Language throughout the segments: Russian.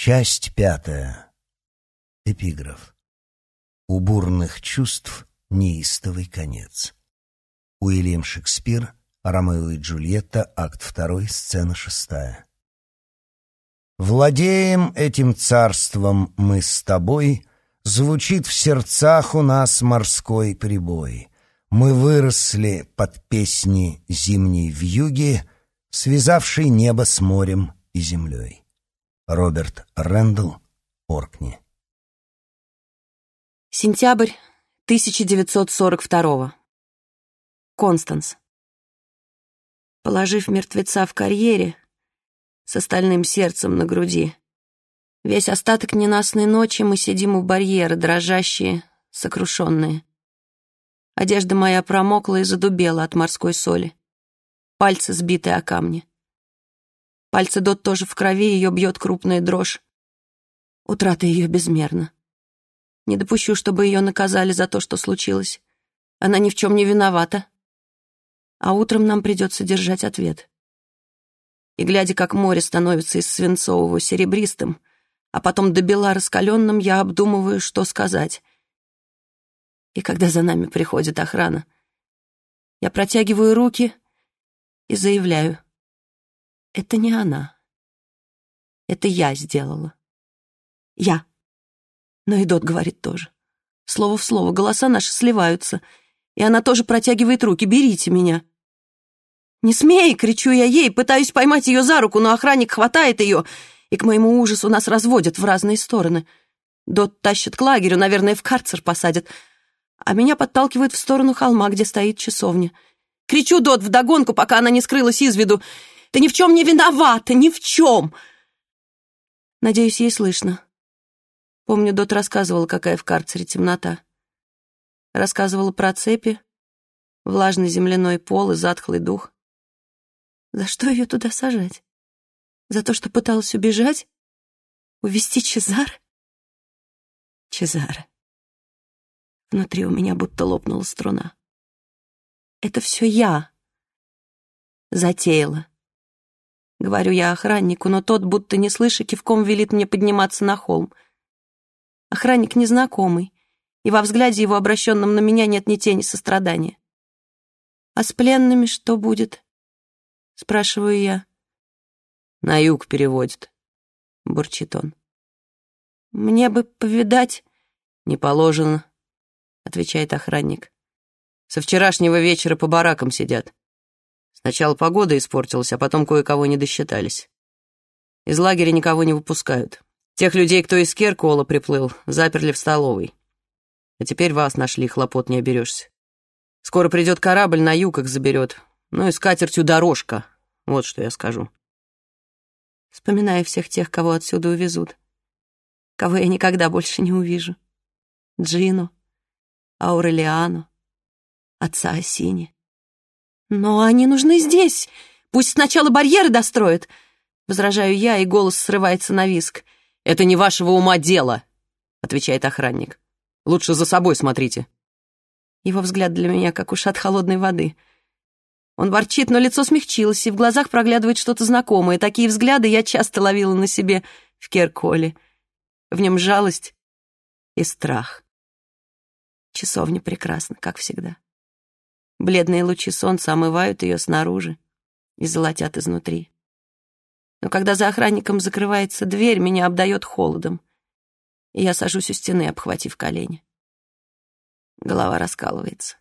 Часть пятая. Эпиграф. У бурных чувств неистовый конец. Уильям Шекспир, Ромео и Джульетта, акт 2, сцена 6. «Владеем этим царством мы с тобой», Звучит в сердцах у нас морской прибой. Мы выросли под песни зимней вьюги, Связавшей небо с морем и землей. Роберт Рэндалл, Оркни. Сентябрь 1942 Констанс. Положив мертвеца в карьере с остальным сердцем на груди, весь остаток ненастной ночи мы сидим у барьера, дрожащие, сокрушенные. Одежда моя промокла и задубела от морской соли. Пальцы сбиты о камни. Пальцы Дот тоже в крови, ее бьет крупная дрожь. Утрата ее безмерна. Не допущу, чтобы ее наказали за то, что случилось. Она ни в чем не виновата. А утром нам придется держать ответ. И глядя, как море становится из свинцового серебристым, а потом до бела раскаленным, я обдумываю, что сказать. И когда за нами приходит охрана, я протягиваю руки и заявляю — это не она. Это я сделала. Я. Но и Дот говорит тоже. Слово в слово, голоса наши сливаются. И она тоже протягивает руки. «Берите меня!» «Не смей!» — кричу я ей, пытаюсь поймать ее за руку, но охранник хватает ее, и к моему ужасу нас разводят в разные стороны. Дот тащит к лагерю, наверное, в карцер посадят, а меня подталкивают в сторону холма, где стоит часовня. Кричу Дот вдогонку, пока она не скрылась из виду, ты ни в чем не виновата, ни в чем!» Надеюсь, ей слышно. Помню, Дот рассказывала, какая в карцере темнота. Рассказывала про цепи, влажный земляной пол и затхлый дух. За что ее туда сажать? За то, что пыталась убежать? Увести Чезар? Чезар. Внутри у меня будто лопнула струна. Это все я затеяла. Говорю я охраннику, но тот, будто не слыша, кивком велит мне подниматься на холм. Охранник незнакомый, и во взгляде его, обращенном на меня, нет ни тени сострадания. «А с пленными что будет?» — спрашиваю я. «На юг переводит», — бурчит он. «Мне бы повидать...» «Не положено», — отвечает охранник. «Со вчерашнего вечера по баракам сидят. Сначала погода испортилась, а потом кое-кого не досчитались. Из лагеря никого не выпускают. Тех людей, кто из Керкуола приплыл, заперли в столовой. А теперь вас нашли, хлопот не оберешься. Скоро придет корабль, на юг их заберет. Ну и с катертью дорожка. Вот что я скажу. Вспоминая всех тех, кого отсюда увезут. Кого я никогда больше не увижу. Джину, Аурелиану, отца Осини. «Но они нужны здесь. Пусть сначала барьеры достроят». Возражаю я, и голос срывается на виск. «Это не вашего ума дело», — отвечает охранник. «Лучше за собой смотрите». Его взгляд для меня как ушат холодной воды. Он ворчит, но лицо смягчилось, и в глазах проглядывает что-то знакомое. Такие взгляды я часто ловила на себе в Керколе. В нем жалость и страх. Часовня прекрасна, как всегда. Бледные лучи солнца омывают ее снаружи и золотят изнутри. Но когда за охранником закрывается дверь, меня обдает холодом, и я сажусь у стены, обхватив колени. Голова раскалывается.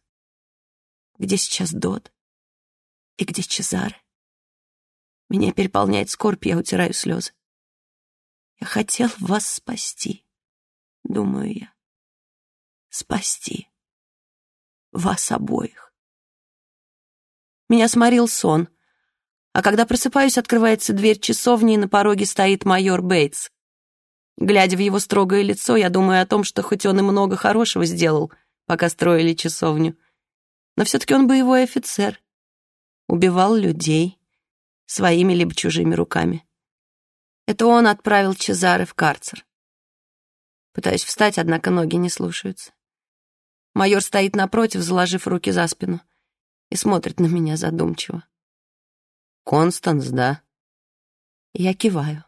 Где сейчас Дод? И где Чезаре? Меня переполняет скорбь, я утираю слезы. Я хотел вас спасти, думаю я. Спасти вас обоих. Меня сморил сон. А когда просыпаюсь, открывается дверь часовни, и на пороге стоит майор Бейтс. Глядя в его строгое лицо, я думаю о том, что хоть он и много хорошего сделал, пока строили часовню, но все-таки он боевой офицер. Убивал людей своими либо чужими руками. Это он отправил Чезаре в карцер. Пытаюсь встать, однако ноги не слушаются. Майор стоит напротив, заложив руки за спину и смотрит на меня задумчиво. «Констанс, да?» Я киваю.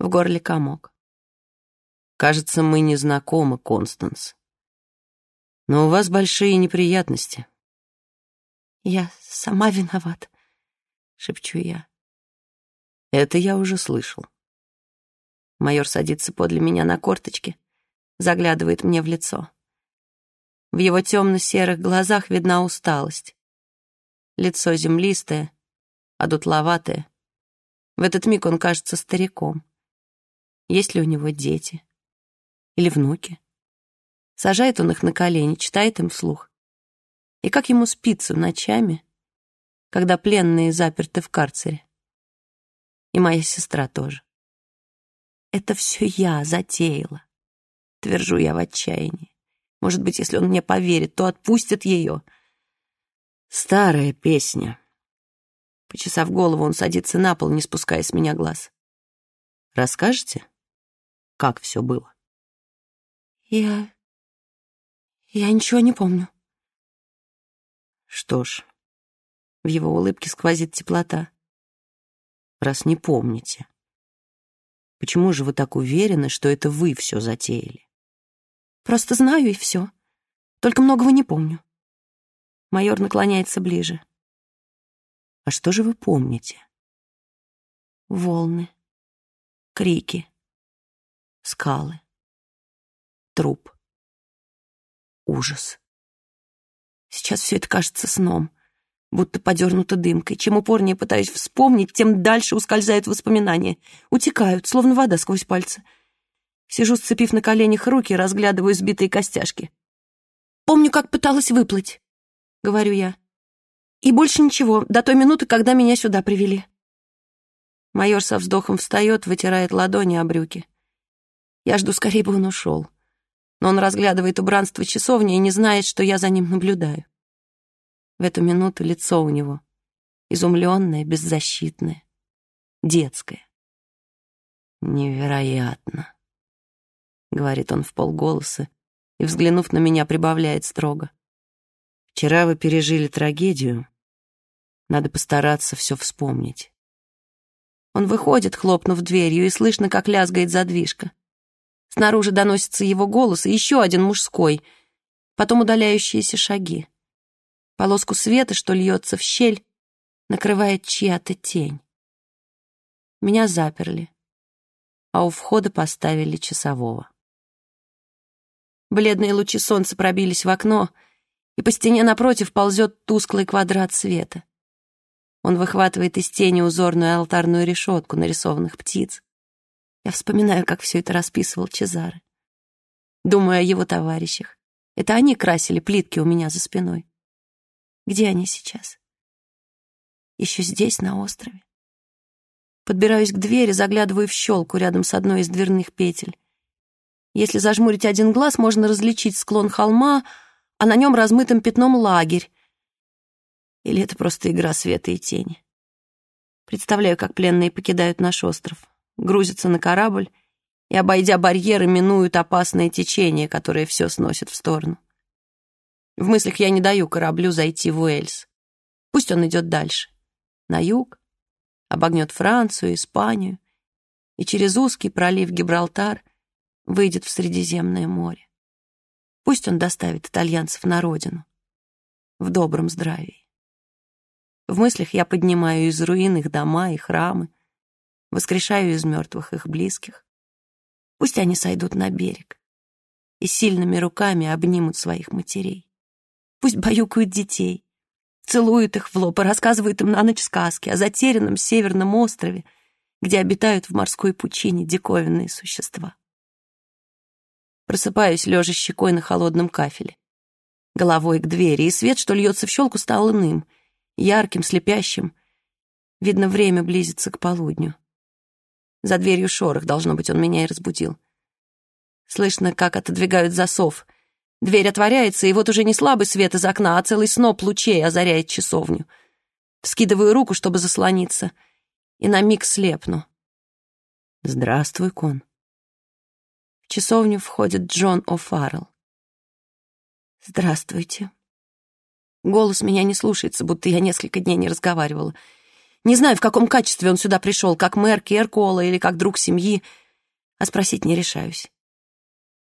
В горле комок. Кажется, мы не знакомы, Констанс. Но у вас большие неприятности. Я сама виноват, шепчу я. Это я уже слышал. Майор садится подле меня на корточки, заглядывает мне в лицо. В его темно-серых глазах видна усталость. Лицо землистое, одутловатое. В этот миг он кажется стариком. Есть ли у него дети? Или внуки? Сажает он их на колени, читает им вслух. И как ему спится ночами, когда пленные заперты в карцере. И моя сестра тоже. Это все я затеяла, твержу я в отчаянии. Может быть, если он мне поверит, то отпустит ее. Старая песня. Почесав голову, он садится на пол, не спуская с меня глаз. Расскажете, как все было? Я... я ничего не помню. Что ж, в его улыбке сквозит теплота. Раз не помните, почему же вы так уверены, что это вы все затеяли? Просто знаю и все. Только многого не помню. Майор наклоняется ближе. А что же вы помните? Волны, крики, скалы труп. Ужас. Сейчас все это кажется сном, будто подернуто дымкой. Чем упорнее пытаюсь вспомнить, тем дальше ускользают воспоминания. Утекают, словно вода сквозь пальцы. Сижу, сцепив на коленях руки, разглядываю сбитые костяшки. «Помню, как пыталась выплыть», — говорю я. «И больше ничего, до той минуты, когда меня сюда привели». Майор со вздохом встает, вытирает ладони о брюки. Я жду, скорее бы он ушел но он разглядывает убранство часовни и не знает, что я за ним наблюдаю. В эту минуту лицо у него изумленное, беззащитное, детское. «Невероятно», — говорит он в полголоса и, взглянув на меня, прибавляет строго. «Вчера вы пережили трагедию. Надо постараться все вспомнить». Он выходит, хлопнув дверью, и слышно, как лязгает задвижка. Снаружи доносится его голос и еще один мужской, потом удаляющиеся шаги. Полоску света, что льется в щель, накрывает чья-то тень. Меня заперли, а у входа поставили часового. Бледные лучи солнца пробились в окно, и по стене напротив ползет тусклый квадрат света. Он выхватывает из тени узорную алтарную решетку нарисованных птиц. Я вспоминаю, как все это расписывал Чезаре. Думаю о его товарищах. Это они красили плитки у меня за спиной. Где они сейчас? Еще здесь, на острове. Подбираюсь к двери, заглядываю в щелку рядом с одной из дверных петель. Если зажмурить один глаз, можно различить склон холма, а на нем размытым пятном лагерь. Или это просто игра света и тени. Представляю, как пленные покидают наш остров грузятся на корабль и, обойдя барьеры, минуют опасное течение, которое все сносит в сторону. В мыслях я не даю кораблю зайти в Уэльс. Пусть он идет дальше, на юг, обогнет Францию, Испанию и через узкий пролив Гибралтар выйдет в Средиземное море. Пусть он доставит итальянцев на родину, в добром здравии. В мыслях я поднимаю из руин их дома и храмы, воскрешаю из мертвых их близких. Пусть они сойдут на берег и сильными руками обнимут своих матерей. Пусть баюкают детей, целуют их в лоб и рассказывают им на ночь сказки о затерянном северном острове, где обитают в морской пучине диковинные существа. Просыпаюсь, лежа щекой на холодном кафеле, головой к двери, и свет, что льется в щелку, стал иным, ярким, слепящим. Видно, время близится к полудню. За дверью шорох, должно быть, он меня и разбудил. Слышно, как отодвигают засов. Дверь отворяется, и вот уже не слабый свет из окна, а целый сноп лучей озаряет часовню. Вскидываю руку, чтобы заслониться, и на миг слепну. «Здравствуй, Кон». В часовню входит Джон О'Фаррелл. «Здравствуйте». Голос меня не слушается, будто я несколько дней не разговаривала. Не знаю, в каком качестве он сюда пришел, как мэр Керкола или как друг семьи, а спросить не решаюсь.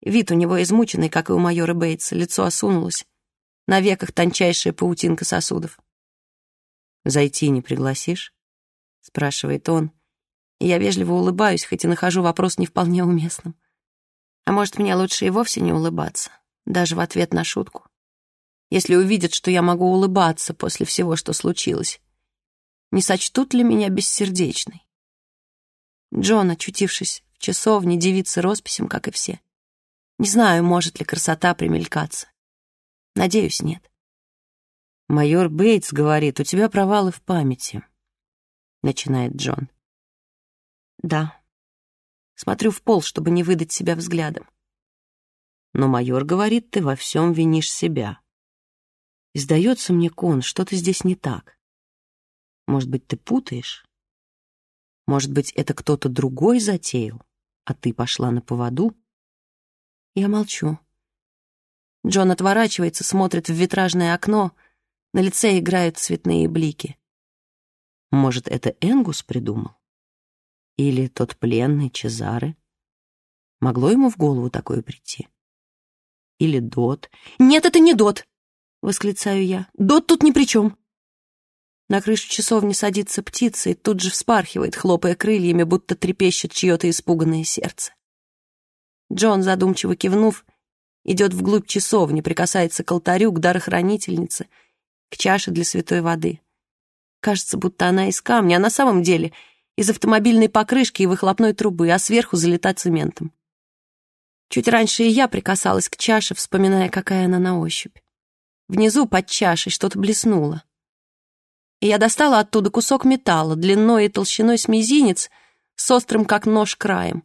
Вид у него измученный, как и у майора Бейтса, лицо осунулось, на веках тончайшая паутинка сосудов. «Зайти не пригласишь?» — спрашивает он, и я вежливо улыбаюсь, хоть и нахожу вопрос не вполне уместным. А может, мне лучше и вовсе не улыбаться, даже в ответ на шутку. Если увидят, что я могу улыбаться после всего, что случилось, не сочтут ли меня бессердечной? Джон, очутившись в часовне, девица росписям, как и все. Не знаю, может ли красота примелькаться. Надеюсь, нет. «Майор Бейтс говорит, у тебя провалы в памяти», — начинает Джон. Да. Смотрю в пол, чтобы не выдать себя взглядом. Но майор говорит, ты во всем винишь себя. И сдается мне, Кон, что-то здесь не так. Может быть, ты путаешь? Может быть, это кто-то другой затеял, а ты пошла на поводу? Я молчу. Джон отворачивается, смотрит в витражное окно. На лице играют цветные блики. Может, это Энгус придумал? Или тот пленный Чезаре? Могло ему в голову такое прийти? Или Дот? «Нет, это не Дот!» — восклицаю я. «Дот тут ни при чем!» На крышу часовни садится птица и тут же вспархивает, хлопая крыльями, будто трепещет чье-то испуганное сердце. Джон, задумчиво кивнув, идет вглубь часовни, прикасается к алтарю, к дарохранительнице, к чаше для святой воды. Кажется, будто она из камня, а на самом деле из автомобильной покрышки и выхлопной трубы, а сверху залита цементом. Чуть раньше и я прикасалась к чаше, вспоминая, какая она на ощупь. Внизу под чашей что-то блеснуло. И я достала оттуда кусок металла, длиной и толщиной с мизинец, с острым, как нож, краем,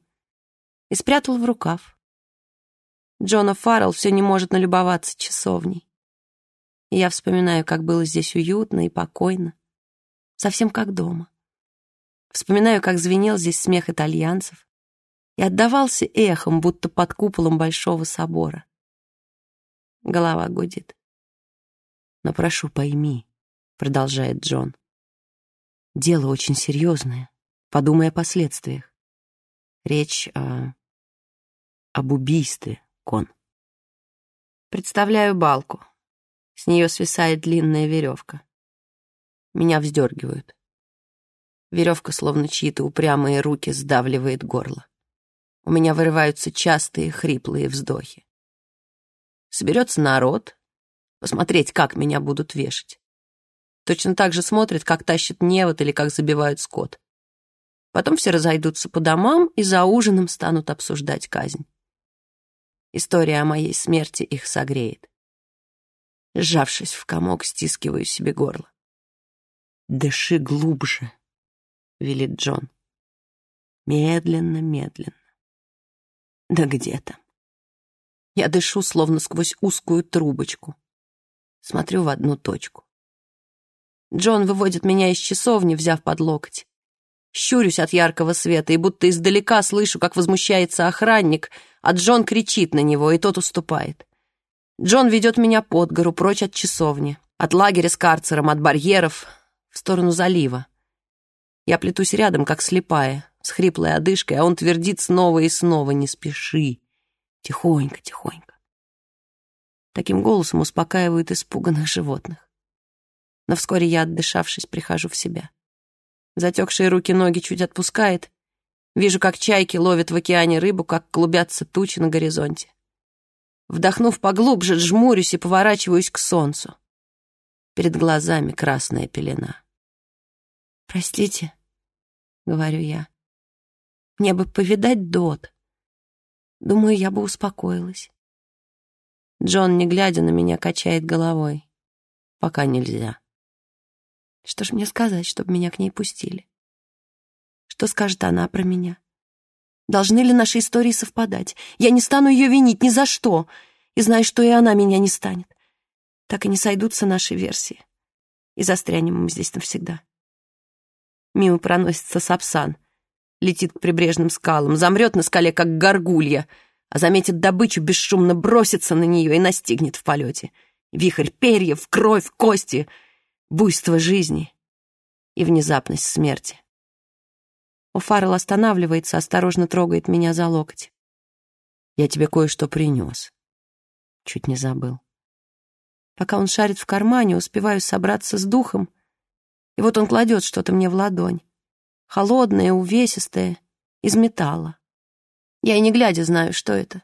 и спрятала в рукав. Джона Фаррелл все не может налюбоваться часовней. И я вспоминаю, как было здесь уютно и покойно, совсем как дома. Вспоминаю, как звенел здесь смех итальянцев и отдавался эхом, будто под куполом большого собора. Голова гудит. «Но прошу, пойми», — продолжает Джон, — «дело очень серьезное. Подумай о последствиях. Речь о... об убийстве, Кон». Представляю балку. С нее свисает длинная веревка. Меня вздергивают. Веревка, словно чьи-то упрямые руки, сдавливает горло. У меня вырываются частые хриплые вздохи. Соберется народ, посмотреть, как меня будут вешать. Точно так же смотрят, как тащат невод или как забивают скот. Потом все разойдутся по домам и за ужином станут обсуждать казнь. История о моей смерти их согреет. Сжавшись в комок, стискиваю себе горло. «Дыши глубже», велит Джон. Медленно, медленно. Да где там? Я дышу, словно сквозь узкую трубочку. Смотрю в одну точку. Джон выводит меня из часовни, взяв под локоть. Щурюсь от яркого света и будто издалека слышу, как возмущается охранник, а Джон кричит на него, и тот уступает. Джон ведет меня под гору, прочь от часовни, от лагеря с карцером, от барьеров, в сторону залива. Я плетусь рядом, как слепая, с хриплой одышкой, а он твердит снова и снова «Не спеши! Тихонько, тихонько!» Таким голосом успокаивают испуганных животных. Но вскоре я, отдышавшись, прихожу в себя. Затекшие руки-ноги чуть отпускает. Вижу, как чайки ловят в океане рыбу, как клубятся тучи на горизонте. Вдохнув поглубже, жмурюсь и поворачиваюсь к солнцу. Перед глазами красная пелена. «Простите», — говорю я. «Мне бы повидать Дот. Думаю, я бы успокоилась». Джон, не глядя на меня, качает головой. «Пока нельзя». Что ж мне сказать, чтобы меня к ней пустили? Что скажет она про меня? Должны ли наши истории совпадать? Я не стану ее винить ни за что, и знаю, что и она меня не станет. Так и не сойдутся наши версии, и застрянем мы здесь навсегда. Мимо проносится Сапсан. Летит к прибрежным скалам, замрет на скале, как горгулья, а заметит добычу, бесшумно бросится на нее и настигнет в полете. Вихрь перьев, кровь, кости, буйство жизни. и внезапность смерти. О'Фаррелл останавливается, осторожно трогает меня за локоть. «Я тебе кое-что принес». Чуть не забыл. Пока он шарит в кармане, успеваю собраться с духом, и вот он кладет что-то мне в ладонь. Холодное, увесистое, из металла. Я и не глядя знаю, что это,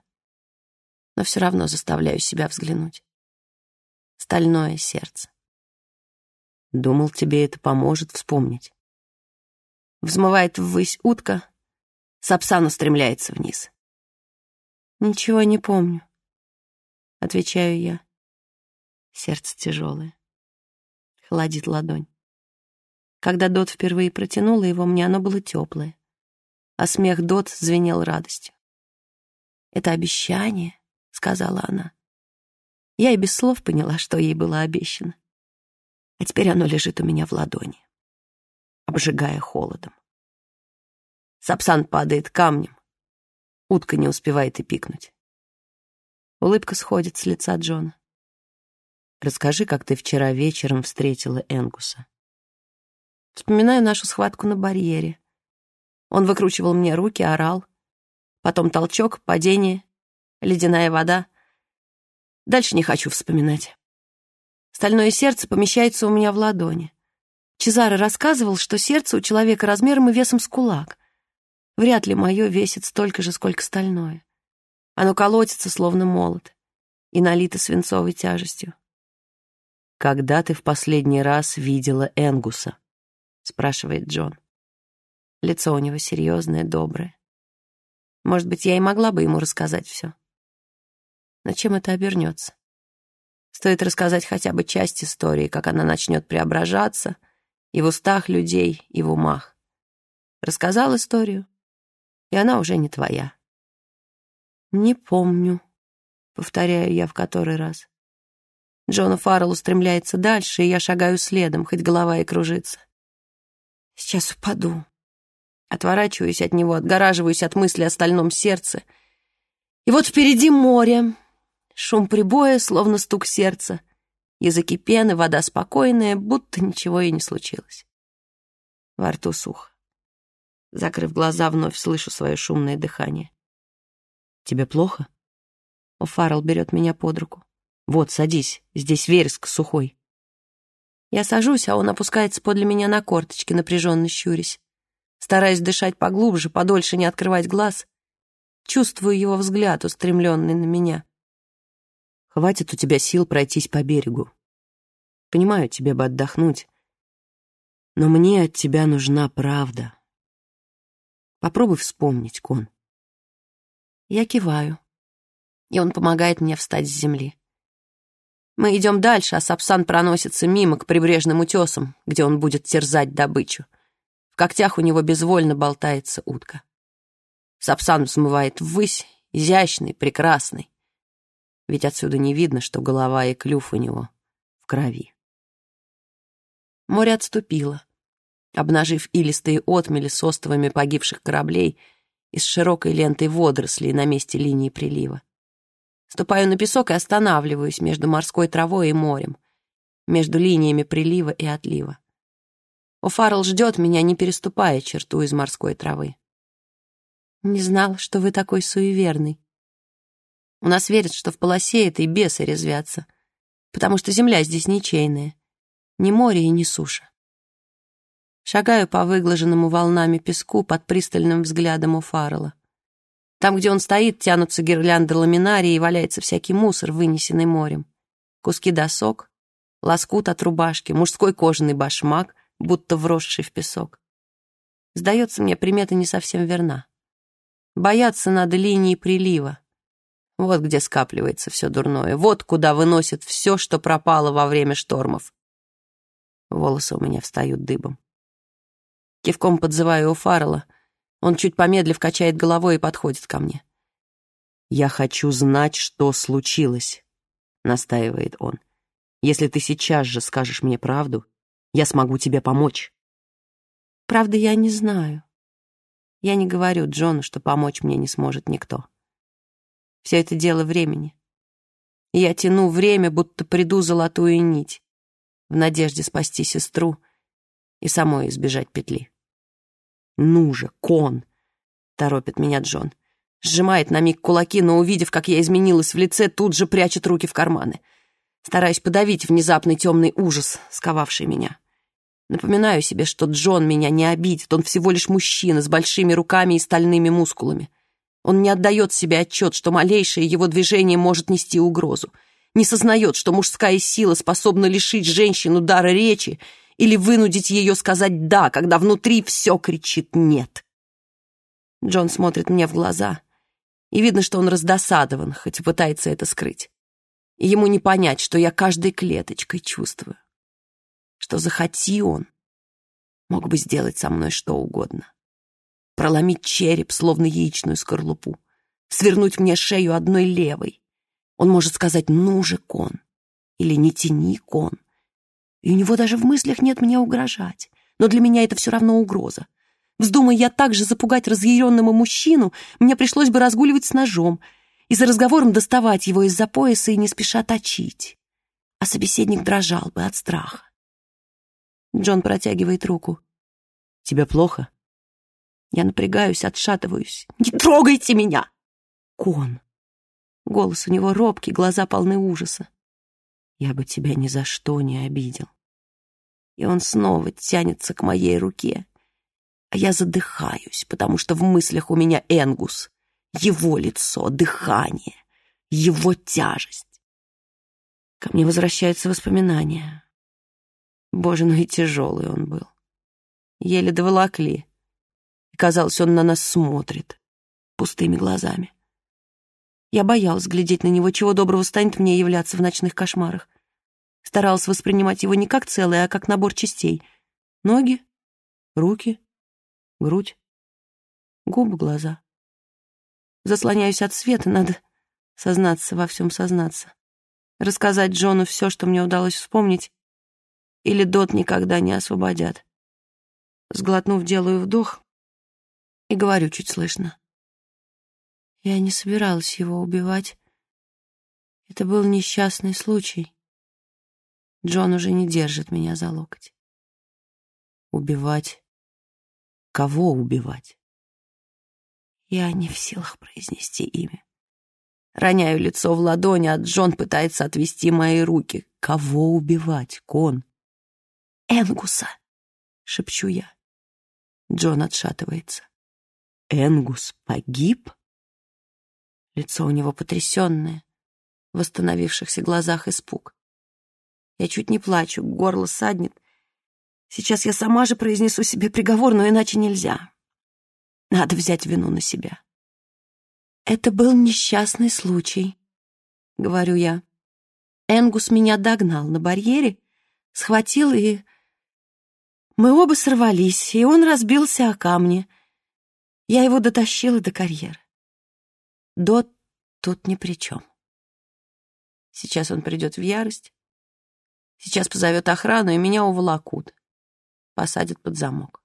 но все равно заставляю себя взглянуть. Стальное сердце. Думал, тебе это поможет вспомнить. Взмывает ввысь утка, Сапсан устремляется вниз. «Ничего не помню», — отвечаю я. Сердце тяжелое. Холодит ладонь. Когда Дот впервые протянула его мне, оно было теплое, а смех Дот звенел радостью. «Это обещание», — сказала она. Я и без слов поняла, что ей было обещано. А теперь оно лежит у меня в ладони, обжигая холодом. Сапсан падает камнем. Утка не успевает и пикнуть. Улыбка сходит с лица Джона. Расскажи, как ты вчера вечером встретила Энгуса. Вспоминаю нашу схватку на барьере. Он выкручивал мне руки, орал. Потом толчок, падение, ледяная вода. Дальше не хочу вспоминать. Стальное сердце помещается у меня в ладони. Чезаро рассказывал, что сердце у человека размером и весом с кулак. Вряд ли мое весит столько же, сколько стальное. Оно колотится, словно молот, и налито свинцовой тяжестью. «Когда ты в последний раз видела Энгуса?» — спрашивает Джон. Лицо у него серьезное, доброе. Может быть, я и могла бы ему рассказать все. Но чем это обернется? Стоит рассказать хотя бы часть истории, как она начнет преображаться и в устах людей, и в умах. Рассказал историю, и она уже не твоя. «Не помню», — повторяю я в который раз. Джона Фаррелл устремляется дальше, и я шагаю следом, хоть голова и кружится. Сейчас упаду. Отворачиваюсь от него, отгораживаюсь от мысли о стальном сердце. И вот впереди море. Шум прибоя, словно стук сердца. Языки пены, вода спокойная, будто ничего и не случилось. Во рту сухо. Закрыв глаза, вновь слышу свое шумное дыхание. «Тебе плохо?» О'Фаррелл берет меня под руку. Вот, садись, здесь вереск сухой. Я сажусь, а он опускается подле меня на корточки, напряженно щурясь. Стараясь дышать поглубже, подольше не открывать глаз, чувствую его взгляд, устремленный на меня. Хватит у тебя сил пройтись по берегу. Понимаю, тебе бы отдохнуть, но мне от тебя нужна правда. Попробуй вспомнить, Кон. Я киваю, и он помогает мне встать с земли. Мы идем дальше, а Сапсан проносится мимо к прибрежным утесам, где он будет терзать добычу. В когтях у него безвольно болтается утка. Сапсан взмывает ввысь, изящный, прекрасный. Ведь отсюда не видно, что голова и клюв у него в крови. Море отступило, обнажив илистые отмели с остовами погибших кораблей и с широкой лентой водорослей на месте линии прилива. Ступаю на песок и останавливаюсь между морской травой и морем, между линиями прилива и отлива. О'Фаррелл ждет меня, не переступая черту из морской травы. Не знал, что вы такой суеверный. У нас верят, что в полосе этой бесы резвятся, потому что земля здесь ничейная, ни море и ни суша. Шагаю по выглаженному волнами песку под пристальным взглядом у Фаррелла. Там, где он стоит, тянутся гирлянды ламинарии и валяется всякий мусор, вынесенный морем. Куски досок, лоскут от рубашки, мужской кожаный башмак, будто вросший в песок. Сдается мне, примета не совсем верна. Бояться надо линии прилива. Вот где скапливается все дурное. Вот куда выносит все, что пропало во время штормов. Волосы у меня встают дыбом. Кивком подзываю у Фаррелла — он чуть помедлив качает головой и подходит ко мне. «Я хочу знать, что случилось», — настаивает он. «Если ты сейчас же скажешь мне правду, я смогу тебе помочь». «Правда, я не знаю. Я не говорю Джону, что помочь мне не сможет никто. Все это дело времени. Я тяну время, будто приду золотую нить, в надежде спасти сестру и самой избежать петли. «Ну же, кон!» — торопит меня Джон. Сжимает на миг кулаки, но, увидев, как я изменилась в лице, тут же прячет руки в карманы. Стараюсь подавить внезапный темный ужас, сковавший меня. Напоминаю себе, что Джон меня не обидит, он всего лишь мужчина с большими руками и стальными мускулами. Он не отдает себе отчет, что малейшее его движение может нести угрозу. Не сознает, что мужская сила способна лишить женщину дара речи или вынудить ее сказать «да», когда внутри все кричит «нет». Джон смотрит мне в глаза, и видно, что он раздосадован, хоть и пытается это скрыть. И ему не понять, что я каждой клеточкой чувствую что захоти он, мог бы сделать со мной что угодно. Проломить череп, словно яичную скорлупу, свернуть мне шею одной левой. Он может сказать «ну же, кон» или «не тяни, кон». И у него даже в мыслях нет мне угрожать. Но для меня это все равно угроза. Вздумай я также запугать разъяренного мужчину, мне пришлось бы разгуливать с ножом и за разговором доставать его из-за пояса и не спеша точить. А собеседник дрожал бы от страха. Джон протягивает руку. «Тебе плохо?» Я напрягаюсь, отшатываюсь. «Не трогайте меня!» «Кон!» Голос у него робкий, глаза полны ужаса. «Я бы тебя ни за что не обидел». И он снова тянется к моей руке. А я задыхаюсь, потому что в мыслях у меня Энгус. Его лицо, дыхание, его тяжесть. Ко мне возвращаются воспоминания. Боже, ну и тяжелый он был. Еле доволокли. Казалось, он на нас смотрит пустыми глазами. Я боялась глядеть на него, чего доброго станет мне являться в ночных кошмарах. Старалась воспринимать его не как целое, а как набор частей. Ноги, руки, грудь, губы, глаза. Заслоняюсь от света, надо сознаться во всем сознаться. Рассказать Джону все, что мне удалось вспомнить, или Дот никогда не освободят. Сглотнув, делаю вдох и говорю чуть слышно. Я не собиралась его убивать. Это был несчастный случай. Джон уже не держит меня за локоть. Убивать? Кого убивать? Я не в силах произнести имя. Роняю лицо в ладони, а Джон пытается отвести мои руки. Кого убивать, Кон? Энгуса!» — шепчу я. Джон отшатывается. «Энгус погиб?» Лицо у него потрясенное, в восстановившихся глазах испуг. Я чуть не плачу, горло саднет. Сейчас я сама же произнесу себе приговор, но иначе нельзя. Надо взять вину на себя. «Это был несчастный случай», — говорю я. Энгус меня догнал на барьере, схватил и мы оба сорвались, и он разбился о камни. Я его дотащила до карьера. Дот тут ни при чем. Сейчас он придет в ярость. Сейчас позовет охрану, и меня уволокут. Посадят под замок.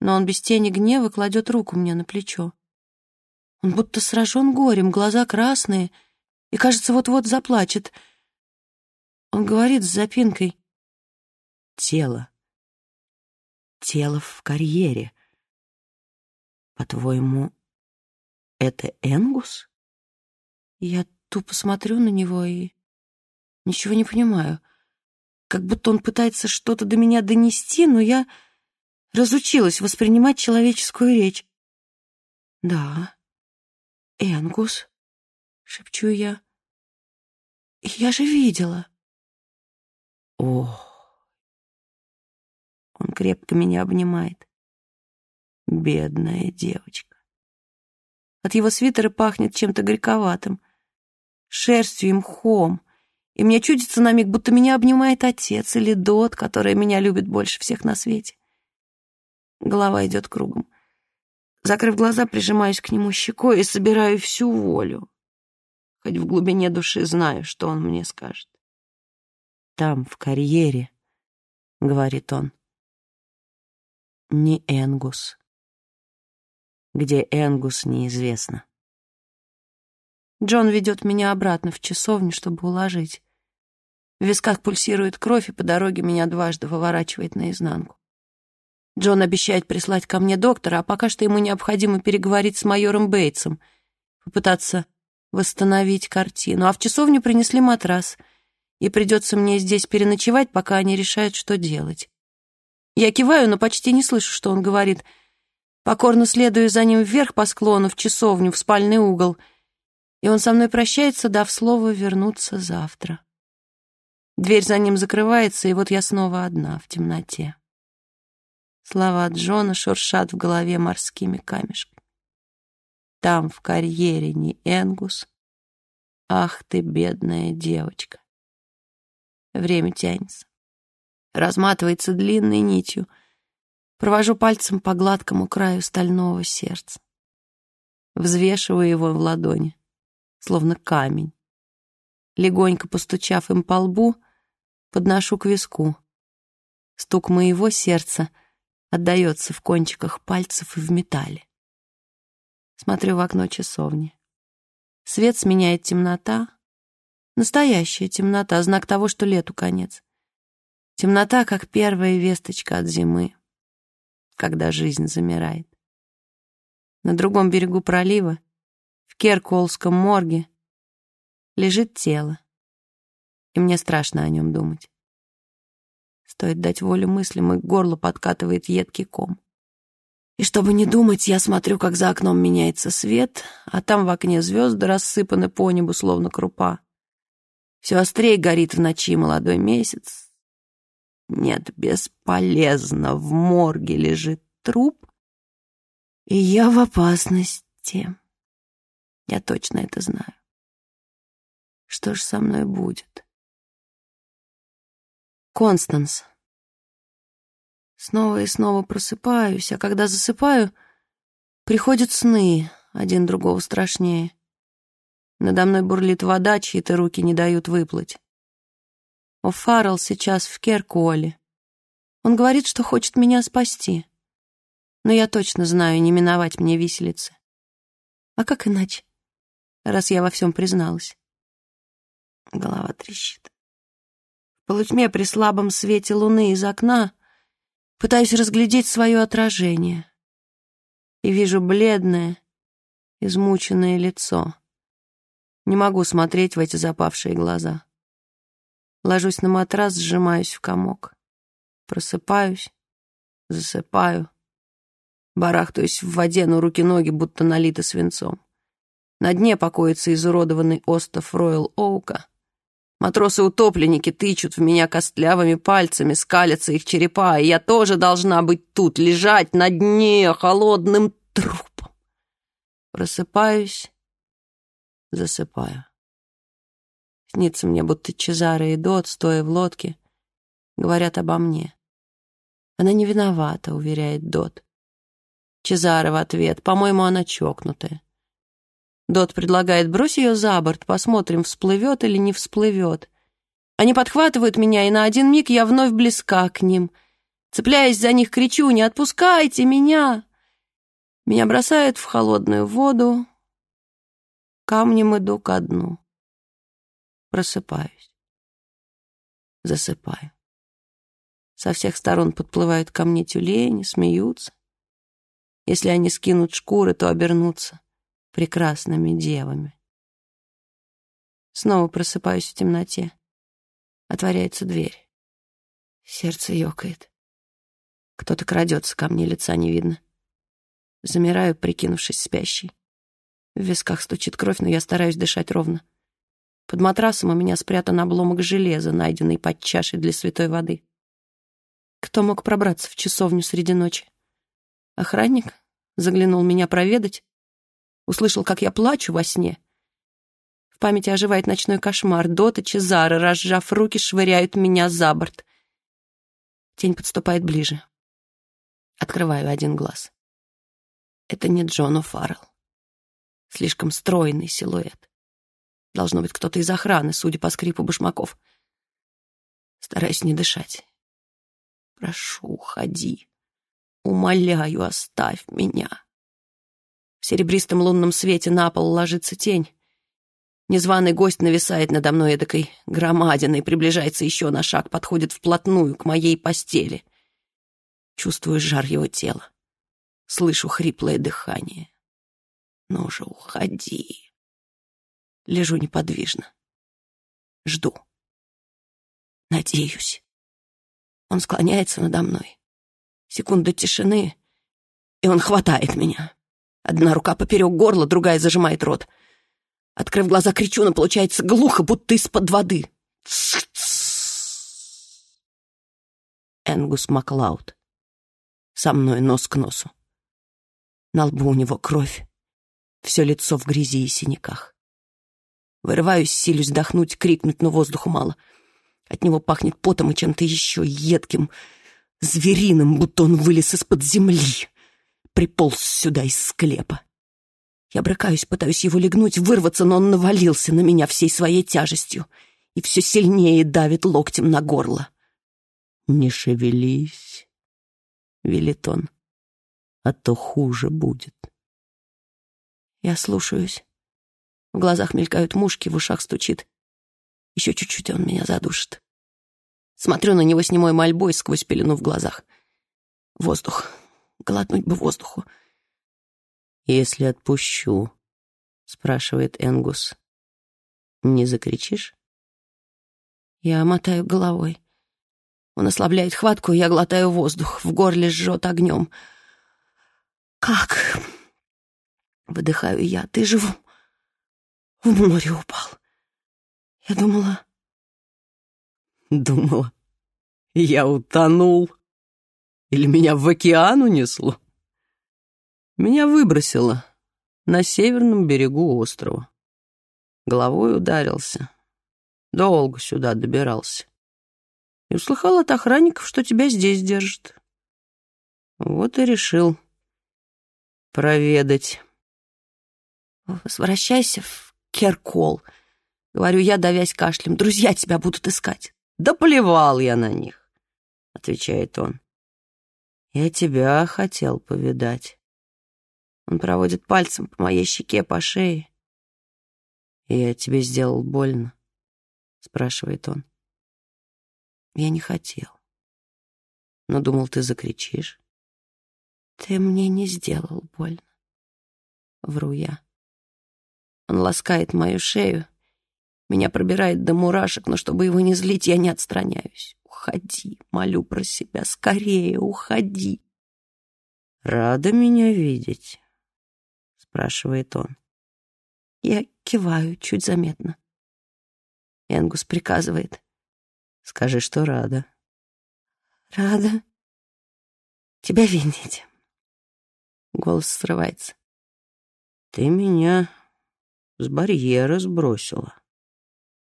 Но он без тени гнева кладет руку мне на плечо. Он будто сражен горем, глаза красные, и, кажется, вот-вот заплачет. Он говорит с запинкой. Тело тело в карьере. По-твоему, это Энгус? Я тупо смотрю на него и ничего не понимаю. Как будто он пытается что-то до меня донести, но я разучилась воспринимать человеческую речь. «Да, Энгус», — шепчу я. «Я же видела». «Ох!» Он крепко меня обнимает. Бедная девочка. От его свитера пахнет чем-то горьковатым, шерстью и мхом, и мне чудится на миг, будто меня обнимает отец или Дот, которая меня любит больше всех на свете. Голова идет кругом. Закрыв глаза, прижимаюсь к нему щекой и собираю всю волю. Хоть в глубине души знаю, что он мне скажет. «Там, в карьере», — говорит он, не Энгус. Где Энгус, неизвестно. Джон ведет меня обратно в часовню, чтобы уложить. В висках пульсирует кровь, и по дороге меня дважды выворачивает наизнанку. Джон обещает прислать ко мне доктора, а пока что ему необходимо переговорить с майором Бейтсом, попытаться восстановить картину. А в часовню принесли матрас, и придется мне здесь переночевать, пока они решают, что делать. Я киваю, но почти не слышу, что он говорит. Покорно следую за ним вверх по склону, в часовню, в спальный угол. И он со мной прощается, дав слово вернуться завтра. Дверь за ним закрывается, и вот я снова одна в темноте. Слова Джона шуршат в голове морскими камешками. Там, в карьере, не Энгус. Ах ты, бедная девочка. Время тянется. Разматывается длинной нитью. Провожу пальцем по гладкому краю стального сердца. Взвешиваю его в ладони, словно камень. Легонько постучав им по лбу, подношу к виску. Стук моего сердца — отдается в кончиках пальцев и в металле. Смотрю в окно часовни. Свет сменяет темнота. Настоящая темнота, знак того, что лету конец. Темнота, как первая весточка от зимы, когда жизнь замирает. На другом берегу пролива, в Керколском морге, лежит тело, и мне страшно о нем думать. Стоит дать волю мыслям, и горло подкатывает едкий ком. И чтобы не думать, я смотрю, как за окном меняется свет, а там в окне звезды рассыпаны по небу, словно крупа. Все острее горит в ночи молодой месяц. Нет, бесполезно, в морге лежит труп, и я в опасности. Я точно это знаю. Что ж со мной будет? Констанс. Снова и снова просыпаюсь, а когда засыпаю, приходят сны, один другого страшнее. Надо мной бурлит вода, чьи-то руки не дают выплыть. О'Фаррелл сейчас в Керкуоле. Он говорит, что хочет меня спасти. Но я точно знаю, не миновать мне виселицы. А как иначе, раз я во всем призналась? Голова трещит полутьме при слабом свете луны из окна пытаюсь разглядеть свое отражение и вижу бледное, измученное лицо. Не могу смотреть в эти запавшие глаза. Ложусь на матрас, сжимаюсь в комок. Просыпаюсь, засыпаю. Барахтаюсь в воде, но руки-ноги будто налиты свинцом. На дне покоится изуродованный остов Роyal Оука — Матросы-утопленники тычут в меня костлявыми пальцами, скалятся их черепа, и я тоже должна быть тут, лежать на дне холодным трупом. Просыпаюсь, засыпаю. Снится мне, будто Чезаро и Дот, стоя в лодке, говорят обо мне. Она не виновата, уверяет Дот. Чезаро в ответ, по-моему, она чокнутая. Дот предлагает, брось ее за борт, посмотрим, всплывет или не всплывет. Они подхватывают меня, и на один миг я вновь близка к ним. Цепляясь за них, кричу «Не отпускайте меня!» Меня бросают в холодную воду. Камнем иду ко дну. Просыпаюсь. Засыпаю. Со всех сторон подплывают ко мне тюлени, смеются. Если они скинут шкуры, то обернутся прекрасными девами. Снова просыпаюсь в темноте. Отворяется дверь. Сердце ёкает. Кто-то крадется ко мне, лица не видно. Замираю, прикинувшись спящей. В висках стучит кровь, но я стараюсь дышать ровно. Под матрасом у меня спрятан обломок железа, найденный под чашей для святой воды. Кто мог пробраться в часовню среди ночи? Охранник? Заглянул меня проведать? Услышал, как я плачу во сне. В памяти оживает ночной кошмар. Дота, Чезаро, разжав руки, швыряют меня за борт. Тень подступает ближе. Открываю один глаз. Это не Джон О'Фаррелл. Слишком стройный силуэт. Должно быть кто-то из охраны, судя по скрипу башмаков. Стараюсь не дышать. Прошу, уходи. Умоляю, оставь меня. В серебристом лунном свете на пол ложится тень. Незваный гость нависает надо мной эдакой громадиной, приближается еще на шаг, подходит вплотную к моей постели. Чувствую жар его тела. Слышу хриплое дыхание. Ну же, уходи. Лежу неподвижно. Жду. Надеюсь. Он склоняется надо мной. Секунда тишины, и он хватает меня. Одна рука поперек горла, другая зажимает рот. Открыв глаза, кричу, но получается глухо, будто из-под воды. Энгус Маклауд. Со мной нос к носу. На лбу у него кровь. Все лицо в грязи и синяках. Вырываюсь, силюсь вдохнуть, крикнуть, но воздуху мало. От него пахнет потом и чем-то еще едким, звериным, будто он вылез из-под земли. Приполз сюда из склепа. Я брыкаюсь, пытаюсь его легнуть, вырваться, но он навалился на меня всей своей тяжестью и все сильнее давит локтем на горло. «Не шевелись», — велит он, — «а то хуже будет». Я слушаюсь. В глазах мелькают мушки, в ушах стучит. Еще чуть-чуть он меня задушит. Смотрю на него с немой мольбой сквозь пелену в глазах. Воздух. Глотнуть бы воздуху. «Если отпущу», — спрашивает Энгус, — «не закричишь?» Я мотаю головой. Он ослабляет хватку, и я глотаю воздух. В горле жжет огнем. «Как?» — выдыхаю я. «Ты же в, море упал. Я думала...» «Думала, я утонул? Или меня в океан унесло?» Меня выбросило на северном берегу острова. Головой ударился. Долго сюда добирался. И услыхал от охранников, что тебя здесь держат. Вот и решил проведать. «Возвращайся в Керкол», — говорю я, давясь кашлем. «Друзья тебя будут искать». «Да плевал я на них», — отвечает он. «Я тебя хотел повидать». Он проводит пальцем по моей щеке, по шее. «Я тебе сделал больно?» — спрашивает он. «Я не хотел. Но думал, ты закричишь». «Ты мне не сделал больно». Вру я. Он ласкает мою шею. Меня пробирает до мурашек, но чтобы его не злить, я не отстраняюсь. «Уходи!» — молю про себя. «Скорее, уходи!» «Рада меня видеть?» спрашивает он. Я киваю чуть заметно. Энгус приказывает. Скажи, что рада. Рада тебя видеть. Голос срывается. Ты меня с барьера сбросила,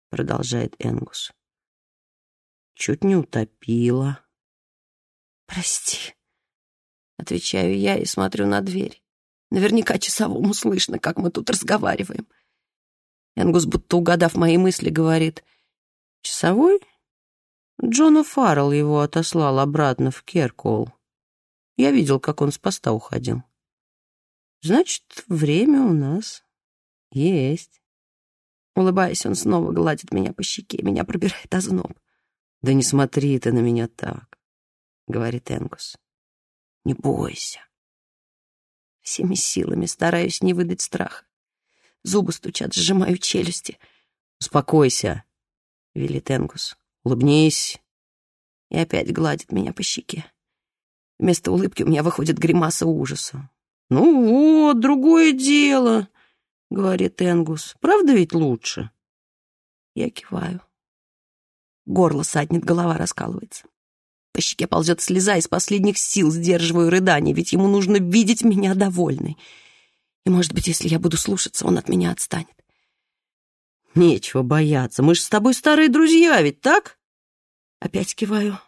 продолжает Энгус. Чуть не утопила. Прости, отвечаю я и смотрю на дверь. Наверняка часовому слышно, как мы тут разговариваем. Энгус, будто угадав мои мысли, говорит. «Часовой?» Джона Фаррелл его отослал обратно в Керкол. Я видел, как он с поста уходил. Значит, время у нас есть. Улыбаясь, он снова гладит меня по щеке. Меня пробирает озноб. «Да не смотри ты на меня так», — говорит Энгус. «Не бойся. Всеми силами стараюсь не выдать страха. Зубы стучат, сжимаю челюсти. «Успокойся», — велит Энгус. «Улыбнись». И опять гладит меня по щеке. Вместо улыбки у меня выходит гримаса ужаса. «Ну вот, другое дело», — говорит Энгус. «Правда ведь лучше?» Я киваю. Горло саднет, голова раскалывается. По щеке ползет слеза, из последних сил сдерживаю рыдание, ведь ему нужно видеть меня довольной. И, может быть, если я буду слушаться, он от меня отстанет. Нечего бояться, мы же с тобой старые друзья, ведь так? Опять киваю.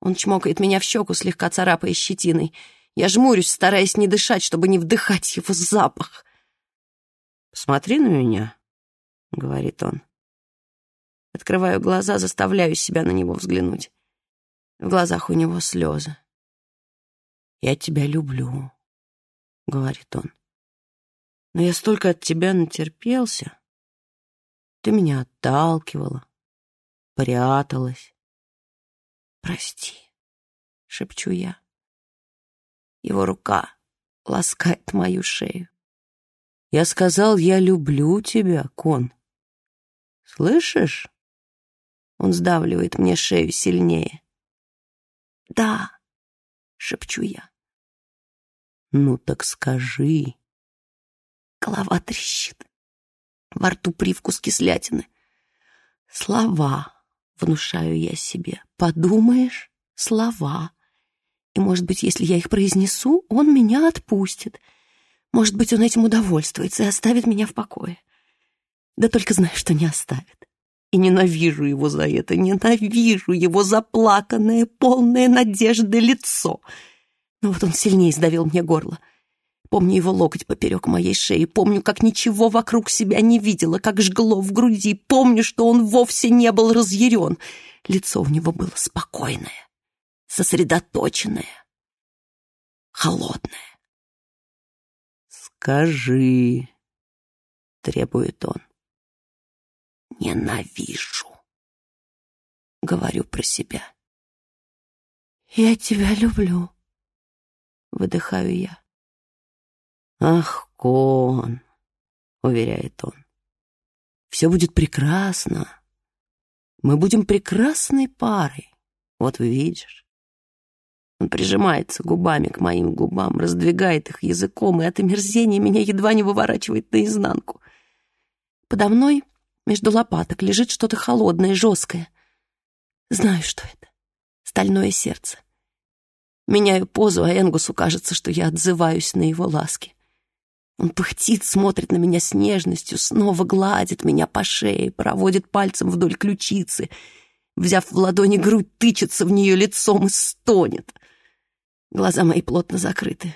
Он чмокает меня в щеку, слегка царапая щетиной. Я жмурюсь, стараясь не дышать, чтобы не вдыхать его запах. «Посмотри на меня», — говорит он. Открываю глаза, заставляю себя на него взглянуть. В глазах у него слезы. «Я тебя люблю», — говорит он. «Но я столько от тебя натерпелся. Ты меня отталкивала, пряталась. «Прости», — шепчу я. Его рука ласкает мою шею. Я сказал, я люблю тебя, Кон. Слышишь? Он сдавливает мне шею сильнее. «Да», — шепчу я. «Ну так скажи». Голова трещит. Во рту привкус кислятины. Слова, внушаю я себе. Подумаешь, слова. И, может быть, если я их произнесу, он меня отпустит. Может быть, он этим удовольствуется и оставит меня в покое. Да только знаю, что не оставит. И ненавижу его за это, ненавижу его заплаканное, полное надежды лицо. Но вот он сильнее сдавил мне горло. Помню его локоть поперек моей шеи, помню, как ничего вокруг себя не видела, как жгло в груди, помню, что он вовсе не был разъярен. Лицо у него было спокойное, сосредоточенное, холодное. «Скажи», — требует он. «Ненавижу», — говорю про себя. «Я тебя люблю», — выдыхаю я. «Ах, Кон!» — уверяет он. «Все будет прекрасно. Мы будем прекрасной парой. Вот увидишь». Он прижимается губами к моим губам, раздвигает их языком, и от омерзения меня едва не выворачивает наизнанку. Подо мной между лопаток лежит что-то холодное, жесткое. Знаю, что это. Стальное сердце. Меняю позу, а Энгусу кажется, что я отзываюсь на его ласки. Он пыхтит, смотрит на меня с нежностью, снова гладит меня по шее, проводит пальцем вдоль ключицы. Взяв в ладони грудь, тычется в нее лицом и стонет. Глаза мои плотно закрыты.